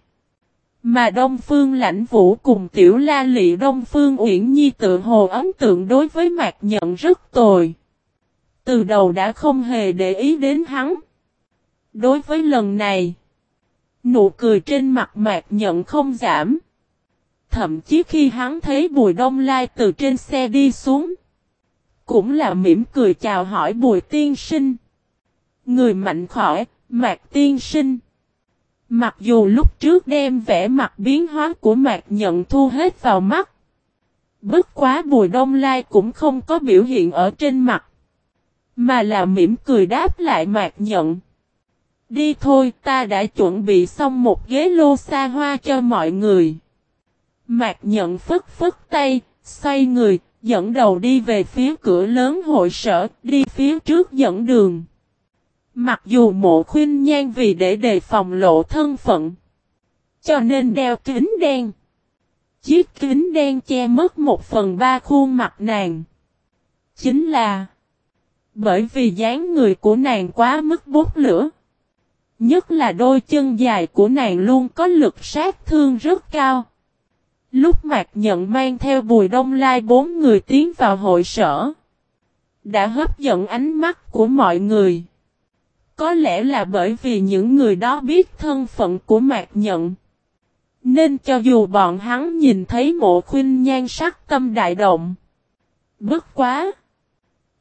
Mà Đông Phương Lãnh Vũ cùng Tiểu La Lị Đông Phương Uyển Nhi tự hồ ấn tượng đối với Mạc Nhận rất tồi. Từ đầu đã không hề để ý đến hắn. Đối với lần này, nụ cười trên mặt Mạc Nhận không giảm. Thậm chí khi hắn thấy Bùi Đông Lai từ trên xe đi xuống, cũng là mỉm cười chào hỏi Bùi Tiên Sinh. Người mạnh khỏe, Mạc Tiên Sinh. Mặc dù lúc trước đem vẻ mặt biến hóa của Mạc Nhận thu hết vào mắt. Bất quá Bùi Đông Lai cũng không có biểu hiện ở trên mặt. Mà là mỉm cười đáp lại Mạc Nhận. Đi thôi ta đã chuẩn bị xong một ghế lô xa hoa cho mọi người. Mạc Nhận phức phức tay, xoay người, dẫn đầu đi về phía cửa lớn hội sở, đi phía trước dẫn đường. Mặc dù mộ khuyên nhan vì để đề phòng lộ thân phận. Cho nên đeo kính đen. Chiếc kính đen che mất một phần ba khuôn mặt nàng. Chính là bởi vì dáng người của nàng quá mức bút lửa. Nhất là đôi chân dài của nàng luôn có lực sát thương rất cao. Lúc Mạc Nhận mang theo Bùi Đông Lai bốn người tiến vào hội sở. Đã hấp dẫn ánh mắt của mọi người. Có lẽ là bởi vì những người đó biết thân phận của Mạc Nhận. Nên cho dù bọn hắn nhìn thấy mộ khuyên nhan sắc tâm đại động. Bất quá.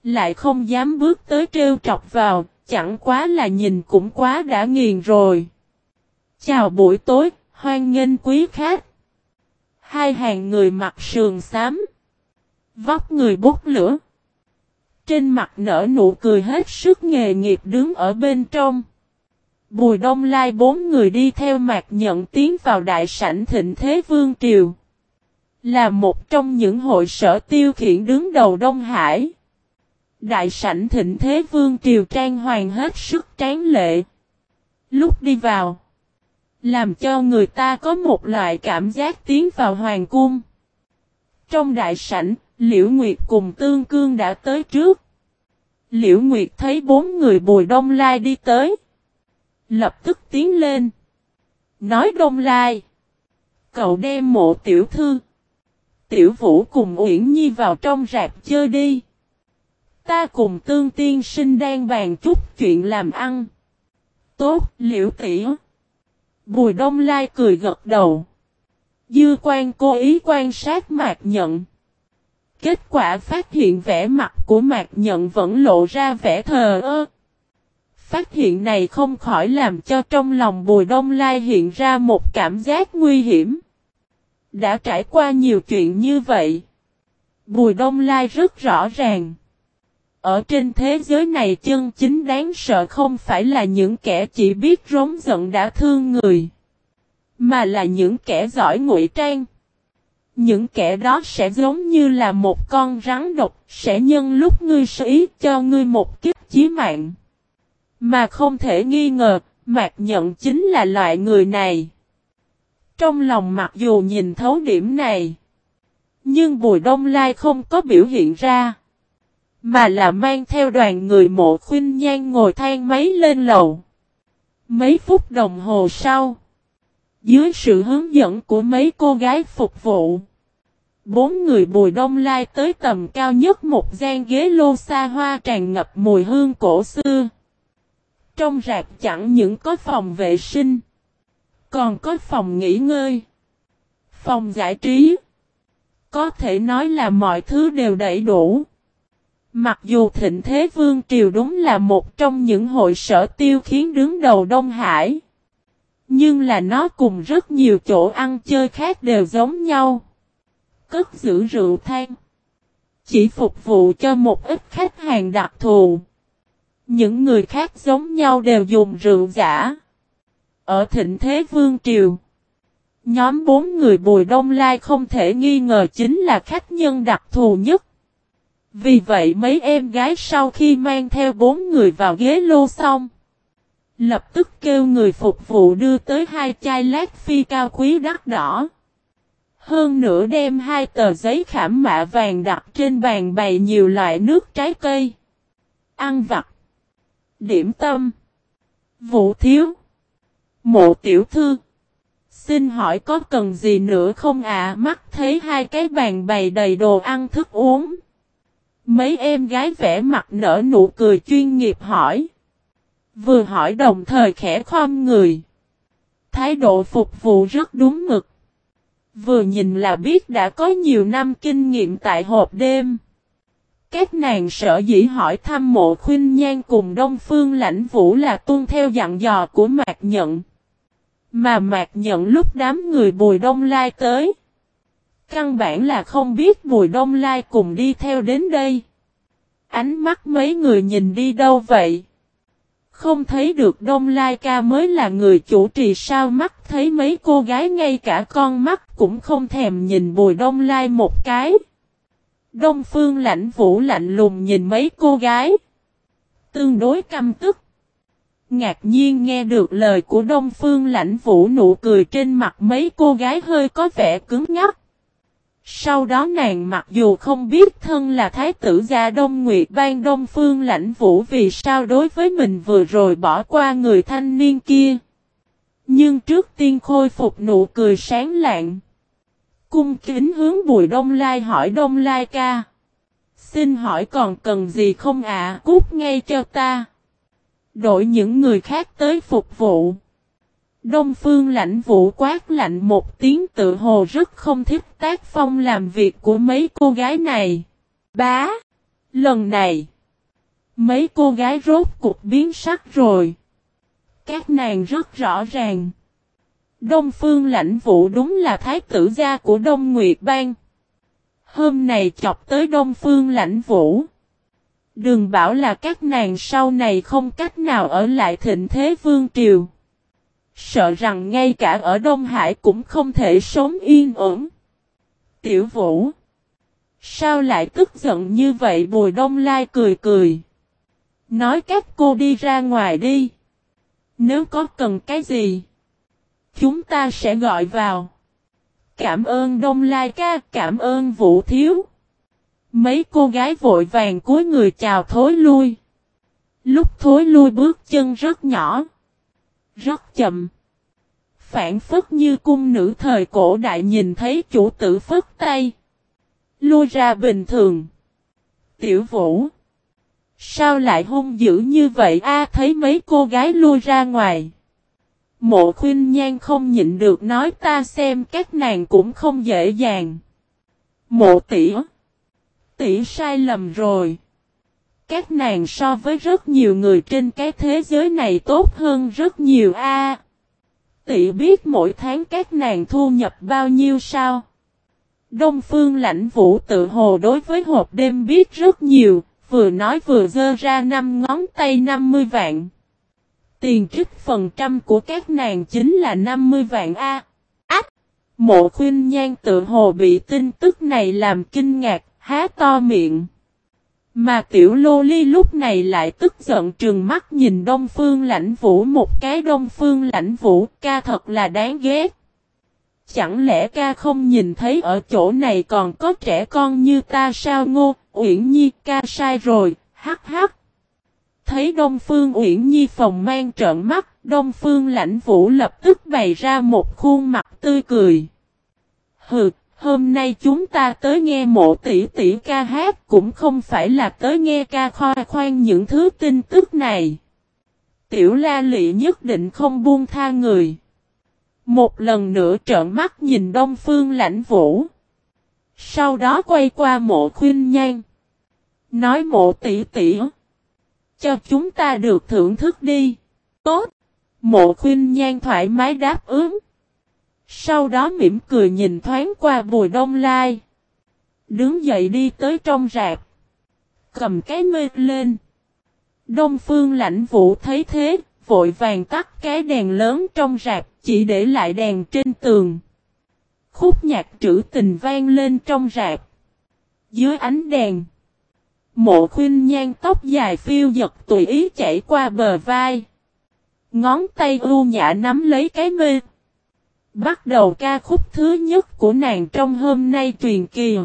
Lại không dám bước tới trêu trọc vào, chẳng quá là nhìn cũng quá đã nghiền rồi. Chào buổi tối, hoan nghênh quý khách. Hai hàng người mặc sườn xám. Vóc người bút lửa. Trên mặt nở nụ cười hết sức nghề nghiệp đứng ở bên trong. Bùi Đông Lai bốn người đi theo mạc nhận tiến vào đại sảnh thịnh thế vương triều. Là một trong những hội sở tiêu khiển đứng đầu Đông Hải. Đại sảnh thịnh thế vương triều trang hoàng hết sức tráng lệ. Lúc đi vào. Làm cho người ta có một loại cảm giác tiến vào hoàng cung. Trong đại sảnh, Liễu Nguyệt cùng Tương Cương đã tới trước. Liễu Nguyệt thấy bốn người bùi đông lai đi tới. Lập tức tiến lên. Nói đông lai. Cậu đem mộ tiểu thư. Tiểu vũ cùng Uyển Nhi vào trong rạp chơi đi. Ta cùng tương tiên sinh đang bàn chút chuyện làm ăn. Tốt, liễu tỉ. Bùi đông lai cười gật đầu. Dư quan cố ý quan sát mạc nhận. Kết quả phát hiện vẻ mặt của mạc nhận vẫn lộ ra vẻ thờ ơ. Phát hiện này không khỏi làm cho trong lòng bùi đông lai hiện ra một cảm giác nguy hiểm. Đã trải qua nhiều chuyện như vậy. Bùi đông lai rất rõ ràng. Ở trên thế giới này chân chính đáng sợ không phải là những kẻ chỉ biết rống giận đã thương người. Mà là những kẻ giỏi ngụy trang. Những kẻ đó sẽ giống như là một con rắn độc, sẽ nhân lúc ngươi sĩ cho ngươi một kiếp chí mạng. Mà không thể nghi ngờ, Mạc Nhận chính là loại người này. Trong lòng mặc dù nhìn thấu điểm này, nhưng Bùi Đông Lai không có biểu hiện ra. Mà là mang theo đoàn người mộ khuyên nhan ngồi thang máy lên lầu. Mấy phút đồng hồ sau. Dưới sự hướng dẫn của mấy cô gái phục vụ. Bốn người bùi đông lai tới tầm cao nhất một gian ghế lô xa hoa tràn ngập mùi hương cổ xưa. Trong rạp chẳng những có phòng vệ sinh. Còn có phòng nghỉ ngơi. Phòng giải trí. Có thể nói là mọi thứ đều đầy đủ. Mặc dù thịnh thế vương triều đúng là một trong những hội sở tiêu khiến đứng đầu Đông Hải. Nhưng là nó cùng rất nhiều chỗ ăn chơi khác đều giống nhau. Cất giữ rượu than. Chỉ phục vụ cho một ít khách hàng đặc thù. Những người khác giống nhau đều dùng rượu giả. ở thịnh thế vương triều. Nhóm bốn người Bùi Đông Lai không thể nghi ngờ chính là khách nhân đặc thù nhất. Vì vậy mấy em gái sau khi mang theo bốn người vào ghế lô xong. Lập tức kêu người phục vụ đưa tới hai chai lát phi cao quý đắt đỏ. Hơn nữa đem hai tờ giấy khảm mạ vàng đặt trên bàn bày nhiều loại nước trái cây. Ăn vặt. Điểm tâm. vũ thiếu. Mộ tiểu thư. Xin hỏi có cần gì nữa không ạ? Mắt thấy hai cái bàn bày đầy đồ ăn thức uống. Mấy em gái vẽ mặt nở nụ cười chuyên nghiệp hỏi. Vừa hỏi đồng thời khẽ khom người. Thái độ phục vụ rất đúng mực. Vừa nhìn là biết đã có nhiều năm kinh nghiệm tại hộp đêm. Các nàng sợ dĩ hỏi thăm mộ khuyên nhan cùng Đông Phương lãnh vũ là tuân theo dặn dò của Mạc Nhận. Mà Mạc Nhận lúc đám người Bùi Đông Lai tới. Căn bản là không biết Bùi Đông Lai cùng đi theo đến đây. Ánh mắt mấy người nhìn đi đâu vậy? Không thấy được Đông Lai ca mới là người chủ trì sao mắt thấy mấy cô gái ngay cả con mắt cũng không thèm nhìn Bùi Đông Lai một cái. Đông Phương lãnh vũ lạnh lùng nhìn mấy cô gái. Tương đối căm tức. Ngạc nhiên nghe được lời của Đông Phương lãnh vũ nụ cười trên mặt mấy cô gái hơi có vẻ cứng ngắc. Sau đó nàng mặc dù không biết thân là thái tử gia Đông Nguyệt ban Đông Phương lãnh vũ vì sao đối với mình vừa rồi bỏ qua người thanh niên kia. Nhưng trước tiên khôi phục nụ cười sáng lạng. Cung kính hướng Bùi Đông Lai hỏi Đông Lai ca. Xin hỏi còn cần gì không ạ? Cút ngay cho ta. Đổi những người khác tới phục vụ. Đông phương lãnh vũ quát lạnh một tiếng tự hồ rất không thích tác phong làm việc của mấy cô gái này. Bá! Lần này, mấy cô gái rốt cục biến sắc rồi. Các nàng rất rõ ràng. Đông phương lãnh vũ đúng là thái tử gia của Đông Nguyệt Bang. Hôm này chọc tới Đông phương lãnh vũ. Đừng bảo là các nàng sau này không cách nào ở lại thịnh thế vương triều. Sợ rằng ngay cả ở Đông Hải cũng không thể sống yên ổn. Tiểu Vũ. Sao lại tức giận như vậy Bùi Đông Lai cười cười. Nói các cô đi ra ngoài đi. Nếu có cần cái gì. Chúng ta sẽ gọi vào. Cảm ơn Đông Lai ca, cảm ơn Vũ Thiếu. Mấy cô gái vội vàng cúi người chào thối lui. Lúc thối lui bước chân rất nhỏ. Rất chậm. Phản phất như cung nữ thời cổ đại nhìn thấy chủ tử phất tay. Lui ra bình thường. Tiểu vũ. Sao lại hung dữ như vậy a, thấy mấy cô gái lui ra ngoài. Mộ khuyên nhan không nhịn được nói ta xem các nàng cũng không dễ dàng. Mộ tỉ. Tỉ sai lầm rồi. Các nàng so với rất nhiều người trên cái thế giới này tốt hơn rất nhiều a. tỷ biết mỗi tháng các nàng thu nhập bao nhiêu sao? Đông Phương Lãnh Vũ tự hồ đối với hộp đêm biết rất nhiều, vừa nói vừa giơ ra năm ngón tay 50 vạn. Tiền trích phần trăm của các nàng chính là 50 vạn A. Ách! Mộ khuyên nhan tự hồ bị tin tức này làm kinh ngạc, há to miệng. Mà tiểu lô ly lúc này lại tức giận trừng mắt nhìn đông phương lãnh vũ một cái đông phương lãnh vũ ca thật là đáng ghét. Chẳng lẽ ca không nhìn thấy ở chỗ này còn có trẻ con như ta sao ngô, Uyển Nhi ca sai rồi, hắc hắc. Thấy Đông Phương Uyển Nhi phòng mang trợn mắt, Đông Phương lãnh vũ lập tức bày ra một khuôn mặt tươi cười. Hừ, hôm nay chúng ta tới nghe mộ tỷ tỷ ca hát cũng không phải là tới nghe ca khoa khoan những thứ tin tức này. Tiểu la lị nhất định không buông tha người. Một lần nữa trợn mắt nhìn Đông Phương lãnh vũ. Sau đó quay qua mộ khuyên nhan. Nói mộ tỷ tỷ. Cho chúng ta được thưởng thức đi. Tốt. Mộ khuyên nhan thoải mái đáp ứng. Sau đó mỉm cười nhìn thoáng qua bùi đông lai. Đứng dậy đi tới trong rạp. Cầm cái mê lên. Đông phương lãnh vũ thấy thế, vội vàng tắt cái đèn lớn trong rạp, chỉ để lại đèn trên tường. Khúc nhạc trữ tình vang lên trong rạp. Dưới ánh đèn, mộ khuyên nhan tóc dài phiêu giật tùy ý chảy qua bờ vai. Ngón tay ưu nhã nắm lấy cái mê. Bắt đầu ca khúc thứ nhất của nàng trong hôm nay truyền kỳ.